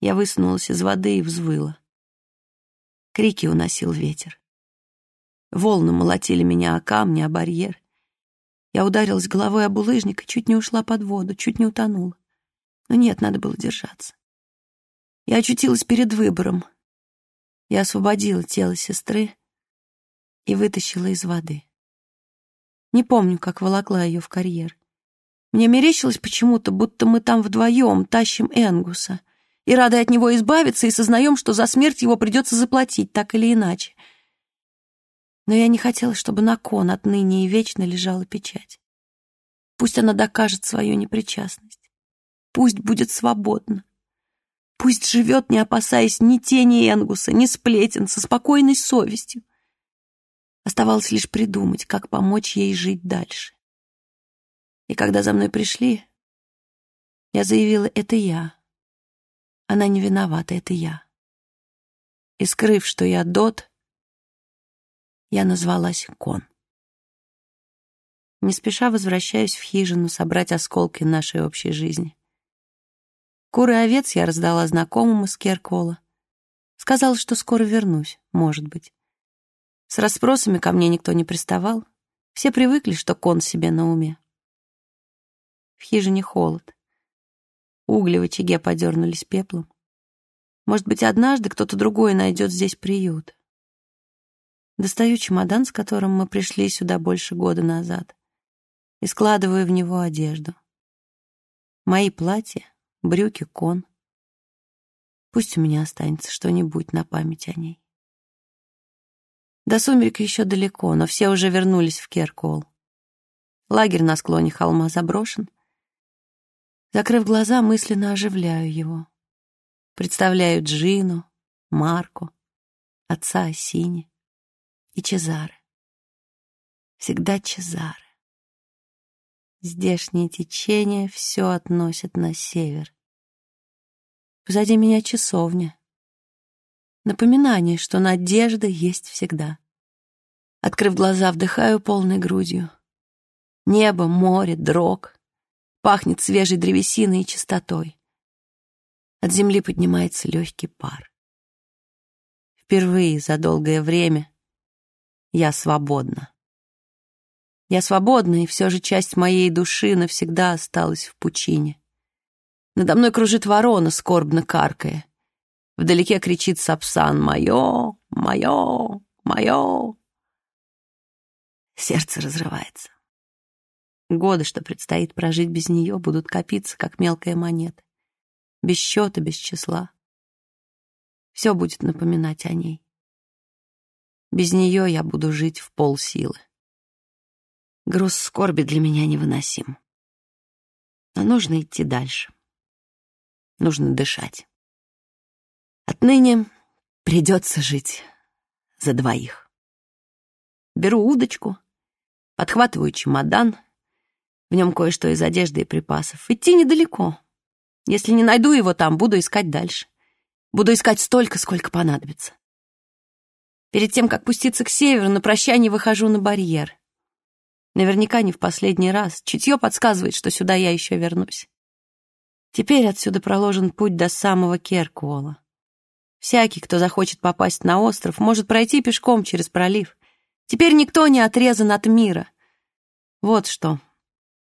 Я высунулась из воды и взвыла. Крики уносил ветер. Волны молотили меня о камни, о барьер. Я ударилась головой об улыжник и чуть не ушла под воду, чуть не утонула. Но нет, надо было держаться. Я очутилась перед выбором. Я освободила тело сестры и вытащила из воды. Не помню, как волокла ее в карьер. Мне мерещилось почему-то, будто мы там вдвоем тащим Энгуса и рады от него избавиться и сознаем, что за смерть его придется заплатить, так или иначе. Но я не хотела, чтобы на кон отныне и вечно лежала печать. Пусть она докажет свою непричастность. Пусть будет свободна. Пусть живет, не опасаясь ни тени Энгуса, ни сплетен, со спокойной совестью. Оставалось лишь придумать, как помочь ей жить дальше. И когда за мной пришли, я заявила, это я. Она не виновата, это я. И скрыв, что я Дот, я назвалась Кон. Не спеша возвращаюсь в хижину собрать осколки нашей общей жизни. Куры и овец я раздала знакомому с Керкола. Сказала, что скоро вернусь, может быть. С расспросами ко мне никто не приставал. Все привыкли, что Кон себе на уме. В хижине холод. Угли в очаге подернулись пеплом. Может быть, однажды кто-то другой найдет здесь приют. Достаю чемодан, с которым мы пришли сюда больше года назад, и складываю в него одежду. Мои платья, брюки, кон. Пусть у меня останется что-нибудь на память о ней. До сумерек еще далеко, но все уже вернулись в Керкол. Лагерь на склоне холма заброшен, Закрыв глаза, мысленно оживляю его. Представляю Джину, Марку, отца Осини и Чезаре. Всегда Чезаре. Здешние течения все относят на север. Позади меня часовня. Напоминание, что надежда есть всегда. Открыв глаза, вдыхаю полной грудью. Небо, море, дрог, Пахнет свежей древесиной и чистотой. От земли поднимается легкий пар. впервые за долгое время я свободна. Я свободна, и все же часть моей души навсегда осталась в пучине. Надо мной кружит ворона, скорбно каркая. Вдалеке кричит Сапсан «Мое! Мое! Мое!» Сердце разрывается. Годы, что предстоит прожить без нее, будут копиться, как мелкая монета. Без счета, без числа. Все будет напоминать о ней. Без нее я буду жить в полсилы. Груз скорби для меня невыносим. Но нужно идти дальше. Нужно дышать. Отныне придется жить за двоих. Беру удочку, подхватываю чемодан. В нем кое-что из одежды и припасов. Идти недалеко. Если не найду его там, буду искать дальше. Буду искать столько, сколько понадобится. Перед тем, как пуститься к северу, на прощание выхожу на барьер. Наверняка не в последний раз. Чутье подсказывает, что сюда я еще вернусь. Теперь отсюда проложен путь до самого Керкуола. Всякий, кто захочет попасть на остров, может пройти пешком через пролив. Теперь никто не отрезан от мира. Вот что,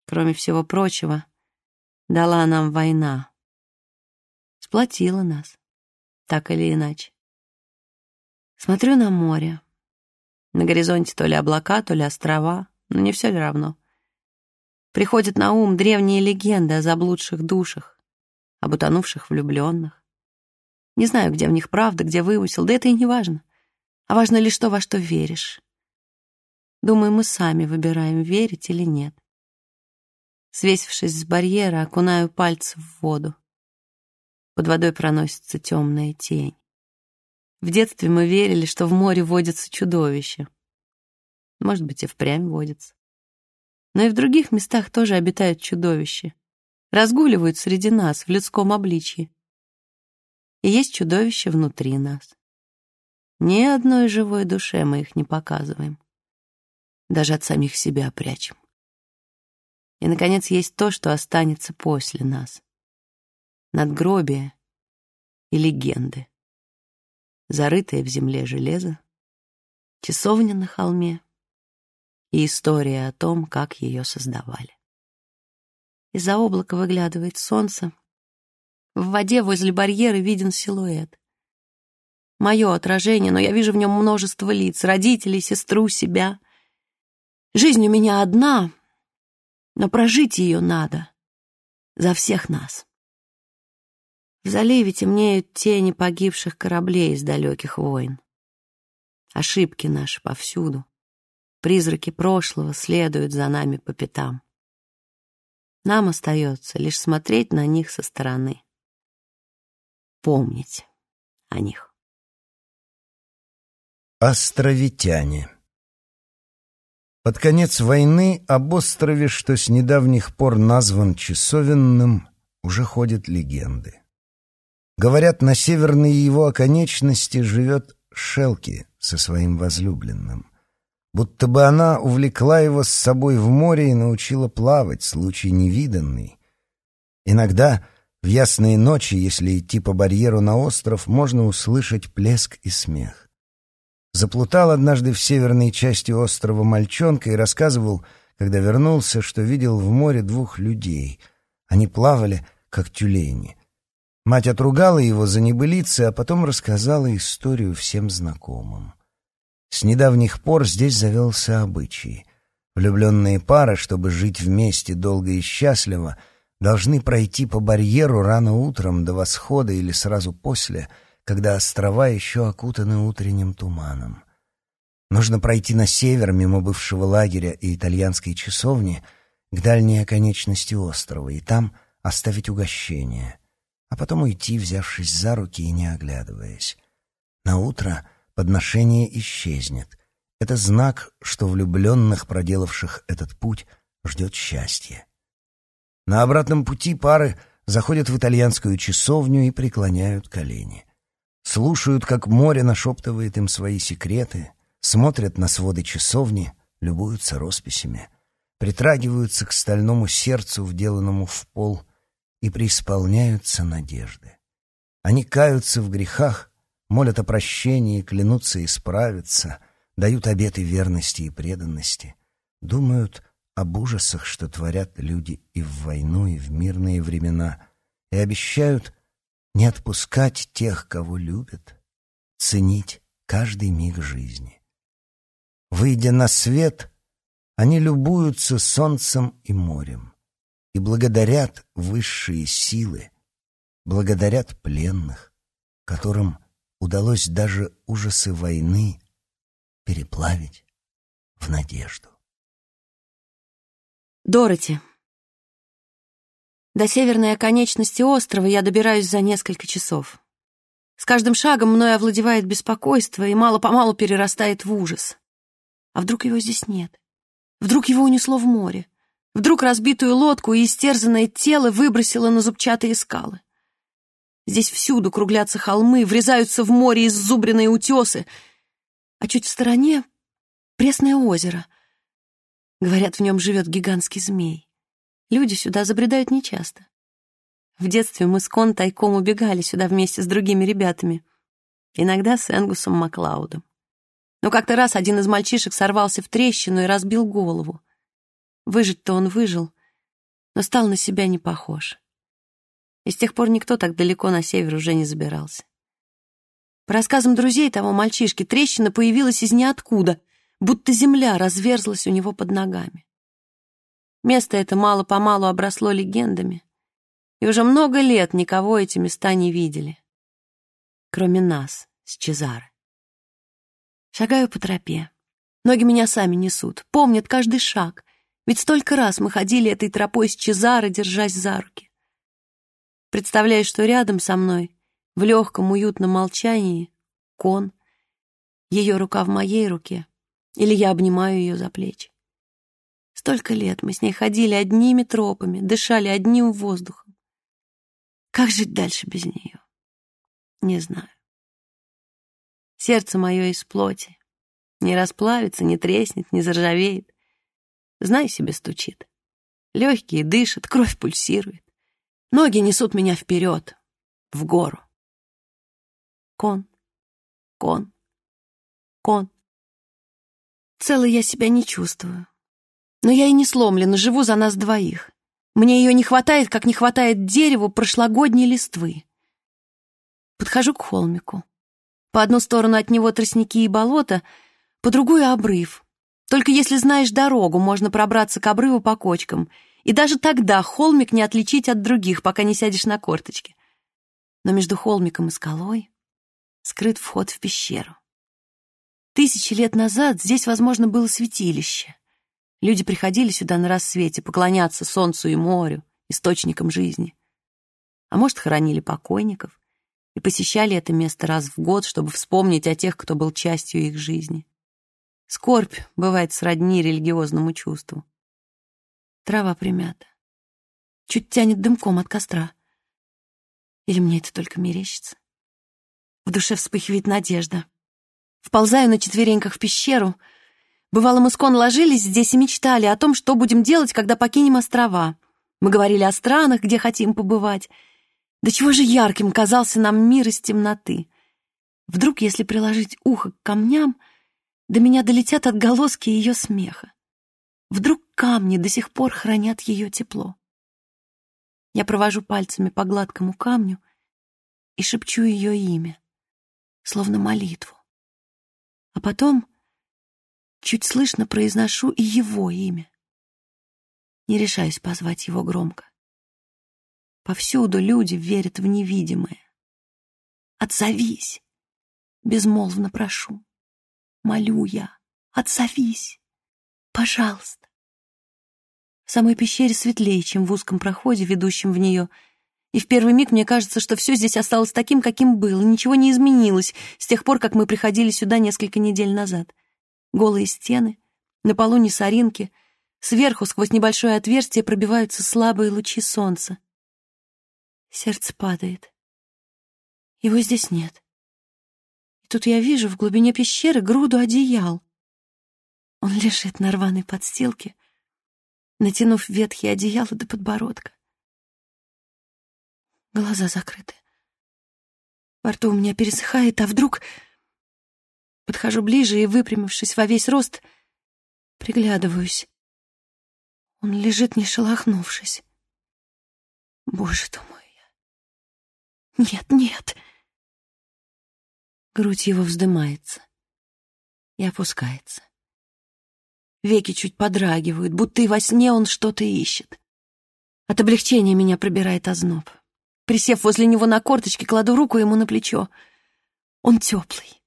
кроме всего прочего, дала нам война. Сплотила нас так или иначе. Смотрю на море. На горизонте то ли облака, то ли острова, но не все ли равно. Приходят на ум древние легенды о заблудших душах, об утонувших влюбленных. Не знаю, где в них правда, где вымысел, да это и не важно. А важно лишь то, во что веришь. Думаю, мы сами выбираем, верить или нет. Свесившись с барьера, окунаю пальцы в воду. Под водой проносится темная тень. В детстве мы верили, что в море водятся чудовища. Может быть, и впрямь водятся. Но и в других местах тоже обитают чудовища. Разгуливают среди нас в людском обличье. И есть чудовища внутри нас. Ни одной живой душе мы их не показываем. Даже от самих себя прячем. И, наконец, есть то, что останется после нас надгробия и легенды. Зарытое в земле железо, часовня на холме и история о том, как ее создавали. Из-за облака выглядывает солнце. В воде возле барьера виден силуэт. Мое отражение, но я вижу в нем множество лиц, родителей, сестру, себя. Жизнь у меня одна, но прожить ее надо за всех нас. В заливе темнеют тени погибших кораблей из далеких войн. Ошибки наши повсюду. Призраки прошлого следуют за нами по пятам. Нам остается лишь смотреть на них со стороны. Помнить о них. Островитяне Под конец войны об острове, что с недавних пор назван Часовенным, уже ходят легенды. Говорят, на северной его оконечности живет Шелки со своим возлюбленным. Будто бы она увлекла его с собой в море и научила плавать, случай невиданный. Иногда в ясные ночи, если идти по барьеру на остров, можно услышать плеск и смех. Заплутал однажды в северной части острова мальчонка и рассказывал, когда вернулся, что видел в море двух людей. Они плавали, как тюлени — Мать отругала его за небылицы, а потом рассказала историю всем знакомым. С недавних пор здесь завелся обычай. Влюбленные пары, чтобы жить вместе долго и счастливо, должны пройти по барьеру рано утром до восхода или сразу после, когда острова еще окутаны утренним туманом. Нужно пройти на север мимо бывшего лагеря и итальянской часовни к дальней оконечности острова и там оставить угощение — а потом уйти, взявшись за руки и не оглядываясь. На утро подношение исчезнет. Это знак, что влюбленных, проделавших этот путь, ждет счастье. На обратном пути пары заходят в итальянскую часовню и преклоняют колени. Слушают, как море нашептывает им свои секреты, смотрят на своды часовни, любуются росписями, притрагиваются к стальному сердцу, вделанному в пол — и преисполняются надежды. Они каются в грехах, молят о прощении, клянутся исправиться, дают обеты верности и преданности, думают об ужасах, что творят люди и в войну, и в мирные времена, и обещают не отпускать тех, кого любят, ценить каждый миг жизни. Выйдя на свет, они любуются солнцем и морем и благодарят высшие силы, благодарят пленных, которым удалось даже ужасы войны переплавить в надежду. Дороти. До северной оконечности острова я добираюсь за несколько часов. С каждым шагом мной овладевает беспокойство и мало-помалу перерастает в ужас. А вдруг его здесь нет? Вдруг его унесло в море? Вдруг разбитую лодку и истерзанное тело выбросило на зубчатые скалы? Здесь всюду круглятся холмы, врезаются в море иззубренные утесы, а чуть в стороне — пресное озеро. Говорят, в нем живет гигантский змей. Люди сюда забредают нечасто. В детстве мы с Кон тайком убегали сюда вместе с другими ребятами. Иногда с Энгусом Маклаудом. Но как-то раз один из мальчишек сорвался в трещину и разбил голову. Выжить-то он выжил, но стал на себя не похож. И с тех пор никто так далеко на север уже не забирался. По рассказам друзей того мальчишки, трещина появилась из ниоткуда, будто земля разверзлась у него под ногами. Место это мало-помалу обросло легендами, и уже много лет никого эти места не видели, кроме нас с Чезары. Шагаю по тропе. Ноги меня сами несут, помнят каждый шаг. Ведь столько раз мы ходили этой тропой с Чезары, держась за руки. Представляю, что рядом со мной, в легком уютном молчании, кон, ее рука в моей руке, или я обнимаю ее за плечи. Столько лет мы с ней ходили одними тропами, дышали одним воздухом. Как жить дальше без нее? Не знаю. Сердце мое из плоти. Не расплавится, не треснет, не заржавеет. Знай себе, стучит. Легкие дышат, кровь пульсирует. Ноги несут меня вперед, в гору. Кон, кон, кон. Целой я себя не чувствую. Но я и не сломлена, живу за нас двоих. Мне ее не хватает, как не хватает дереву прошлогодней листвы. Подхожу к холмику. По одну сторону от него тростники и болото, по другую — обрыв. Только если знаешь дорогу, можно пробраться к обрыву по кочкам. И даже тогда холмик не отличить от других, пока не сядешь на корточки. Но между холмиком и скалой скрыт вход в пещеру. Тысячи лет назад здесь, возможно, было святилище. Люди приходили сюда на рассвете поклоняться солнцу и морю, источникам жизни. А может, хоронили покойников — и посещали это место раз в год, чтобы вспомнить о тех, кто был частью их жизни. Скорбь бывает сродни религиозному чувству. Трава примята. Чуть тянет дымком от костра. Или мне это только мерещится? В душе вспыхивает надежда. Вползаю на четвереньках в пещеру. Бывало, мы с Кон ложились здесь и мечтали о том, что будем делать, когда покинем острова. Мы говорили о странах, где хотим побывать — до чего же ярким казался нам мир из темноты. Вдруг, если приложить ухо к камням, до меня долетят отголоски ее смеха. Вдруг камни до сих пор хранят ее тепло. Я провожу пальцами по гладкому камню и шепчу ее имя, словно молитву. А потом чуть слышно произношу и его имя. Не решаюсь позвать его громко. Повсюду люди верят в невидимое. Отзовись, безмолвно прошу. Молю я, отзовись, пожалуйста. В самой пещере светлее, чем в узком проходе, ведущем в нее, и в первый миг мне кажется, что все здесь осталось таким, каким было, ничего не изменилось с тех пор, как мы приходили сюда несколько недель назад. Голые стены, на полу не соринки, сверху сквозь небольшое отверстие пробиваются слабые лучи солнца. Сердце падает. Его здесь нет. И тут я вижу в глубине пещеры груду одеял. Он лежит на рваной подстилке, натянув ветхие одеяла до подбородка. Глаза закрыты. Во рту у меня пересыхает, а вдруг... Подхожу ближе и, выпрямившись во весь рост, приглядываюсь. Он лежит, не шелохнувшись. Боже, думаю я. Нет, нет. Грудь его вздымается и опускается. Веки чуть подрагивают, будто и во сне он что-то ищет. От облегчения меня пробирает озноб. Присев возле него на корточке, кладу руку ему на плечо. Он теплый,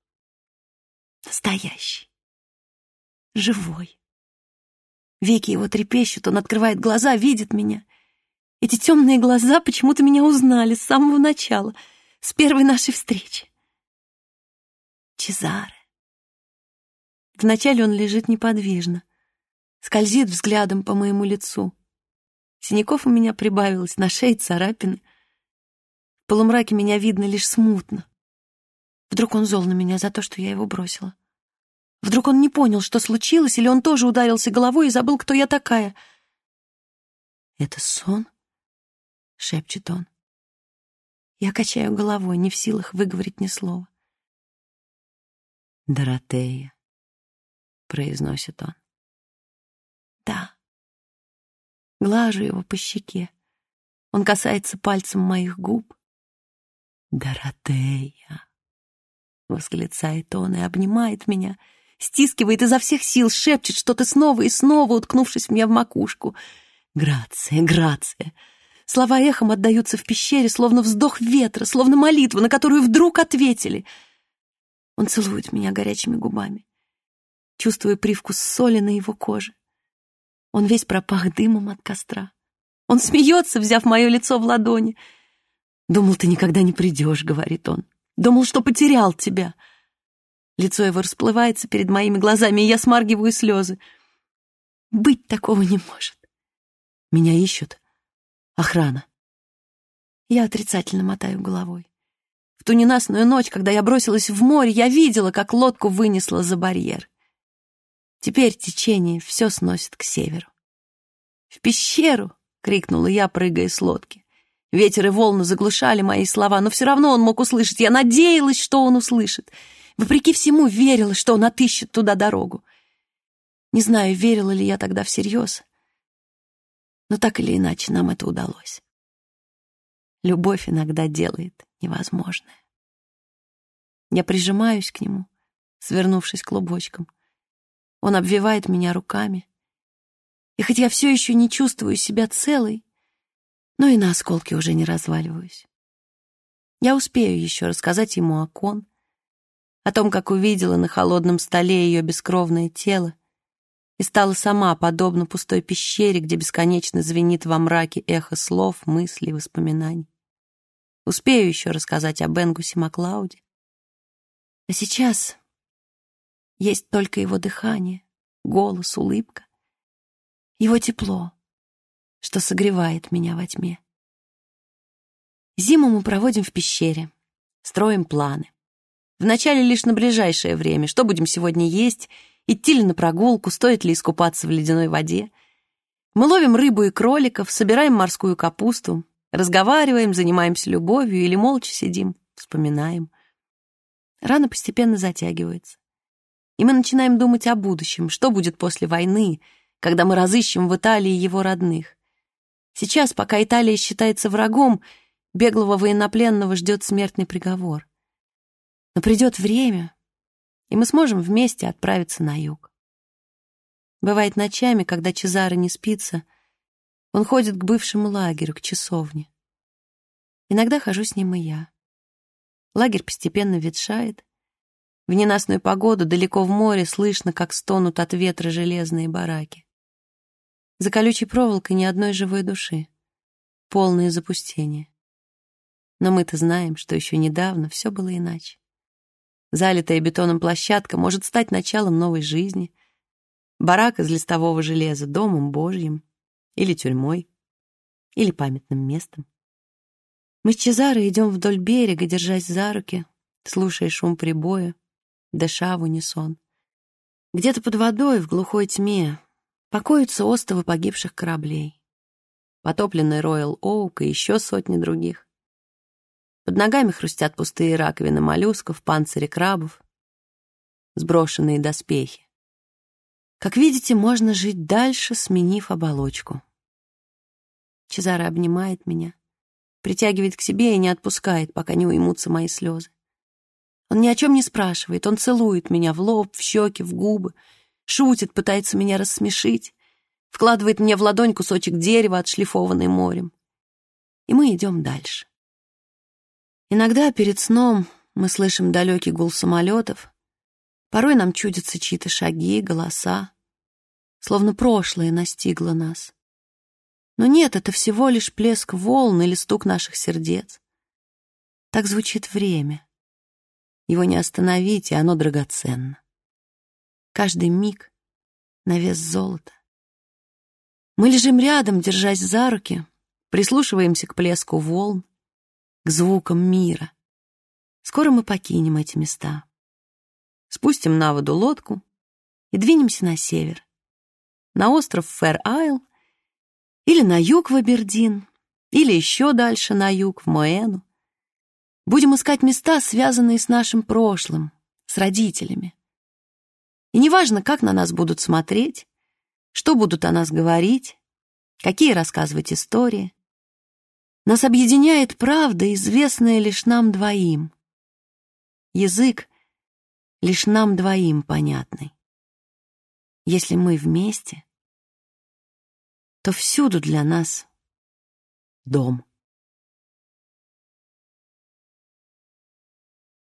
настоящий, живой. Веки его трепещут, он открывает глаза, видит меня. Эти темные глаза почему-то меня узнали с самого начала, с первой нашей встречи. Чезаре. Вначале он лежит неподвижно, скользит взглядом по моему лицу. Синяков у меня прибавилось, на шее царапины. В полумраке меня видно лишь смутно. Вдруг он зол на меня за то, что я его бросила. Вдруг он не понял, что случилось, или он тоже ударился головой и забыл, кто я такая. «Это сон?» — шепчет он. Я качаю головой, не в силах выговорить ни слова. «Доротея», — произносит он. «Да». Глажу его по щеке. Он касается пальцем моих губ. «Доротея!» — восклицает он и обнимает меня, стискивает изо всех сил, шепчет что-то снова и снова, уткнувшись мне в макушку. «Грация, грация!» Слова эхом отдаются в пещере, словно вздох ветра, словно молитва, на которую вдруг ответили. Он целует меня горячими губами. Чувствую привкус соли на его коже. Он весь пропах дымом от костра. Он смеется, взяв мое лицо в ладони. «Думал, ты никогда не придешь», — говорит он. «Думал, что потерял тебя». Лицо его расплывается перед моими глазами, и я смаргиваю слезы. Быть такого не может. Меня ищут. Охрана. Я отрицательно мотаю головой. В ту ненастную ночь, когда я бросилась в море, я видела, как лодку вынесло за барьер. Теперь течение все сносит к северу. «В пещеру!» — крикнула я, прыгая с лодки. Ветер и волны заглушали мои слова, но все равно он мог услышать. Я надеялась, что он услышит. Вопреки всему верила, что он отыщет туда дорогу. Не знаю, верила ли я тогда всерьез, но так или иначе нам это удалось. Любовь иногда делает невозможное. Я прижимаюсь к нему, свернувшись клубочком — он обвивает меня руками. И хоть я все еще не чувствую себя целой, но и на осколки уже не разваливаюсь. Я успею еще рассказать ему о кон, о том, как увидела на холодном столе ее бескровное тело и стала сама подобна пустой пещере, где бесконечно звенит во мраке эхо слов, мыслей, воспоминаний. Успею еще рассказать об Энгусе Маклауде. А сейчас есть только его дыхание, голос, улыбка. Его тепло, что согревает меня во тьме. Зиму мы проводим в пещере, строим планы. Вначале лишь на ближайшее время, что будем сегодня есть, идти ли на прогулку, стоит ли искупаться в ледяной воде. Мы ловим рыбу и кроликов, собираем морскую капусту, разговариваем, занимаемся любовью или молча сидим, вспоминаем. Рана постепенно затягивается. И мы начинаем думать о будущем, что будет после войны, когда мы разыщем в Италии его родных. Сейчас, пока Италия считается врагом, беглого военнопленного ждет смертный приговор. Но придет время, и мы сможем вместе отправиться на юг. Бывает ночами, когда Чезаро не спится, он ходит к бывшему лагерю, к часовне. Иногда хожу с ним и я. Лагерь постепенно ветшает, в ненастную погоду далеко в море слышно, как стонут от ветра железные бараки. За колючей проволокой ни одной живой души. Полное запустение. Но мы-то знаем, что еще недавно все было иначе. Залитая бетоном площадка может стать началом новой жизни. Барак из листового железа — домом Божьим, или тюрьмой, или памятным местом. Мы с Чезаро идем вдоль берега, держась за руки, слушая шум прибоя, дыша в унисон. Где-то под водой, в глухой тьме, покоятся остовы погибших кораблей. Потопленный Роyal Оук и еще сотни других. Под ногами хрустят пустые раковины моллюсков, панцири крабов, сброшенные доспехи. Как видите, можно жить дальше, сменив оболочку. Чезаро обнимает меня, притягивает к себе и не отпускает, пока не уймутся мои слезы. Он ни о чем не спрашивает, он целует меня в лоб, в щеки, в губы, шутит, пытается меня рассмешить, вкладывает мне в ладонь кусочек дерева, отшлифованный морем. И мы идем дальше. Иногда перед сном мы слышим далекий гул самолетов, порой нам чудятся чьи-то шаги, голоса, словно прошлое настигло нас. Но нет, это всего лишь плеск волн или стук наших сердец. Так звучит время. Его не остановить, и оно драгоценно. Каждый миг на вес золота. Мы лежим рядом, держась за руки, прислушиваемся к плеску волн, к звукам мира. Скоро мы покинем эти места. Спустим на воду лодку и двинемся на север, на остров Фэр-Айл или на юг в Абердин, или еще дальше на юг, в Моэну. Будем искать места, связанные с нашим прошлым, с родителями. И неважно, как на нас будут смотреть, что будут о нас говорить, какие рассказывать истории. Нас объединяет правда, известная лишь нам двоим. Язык лишь нам двоим понятный. Если мы вместе — то всюду для нас дом.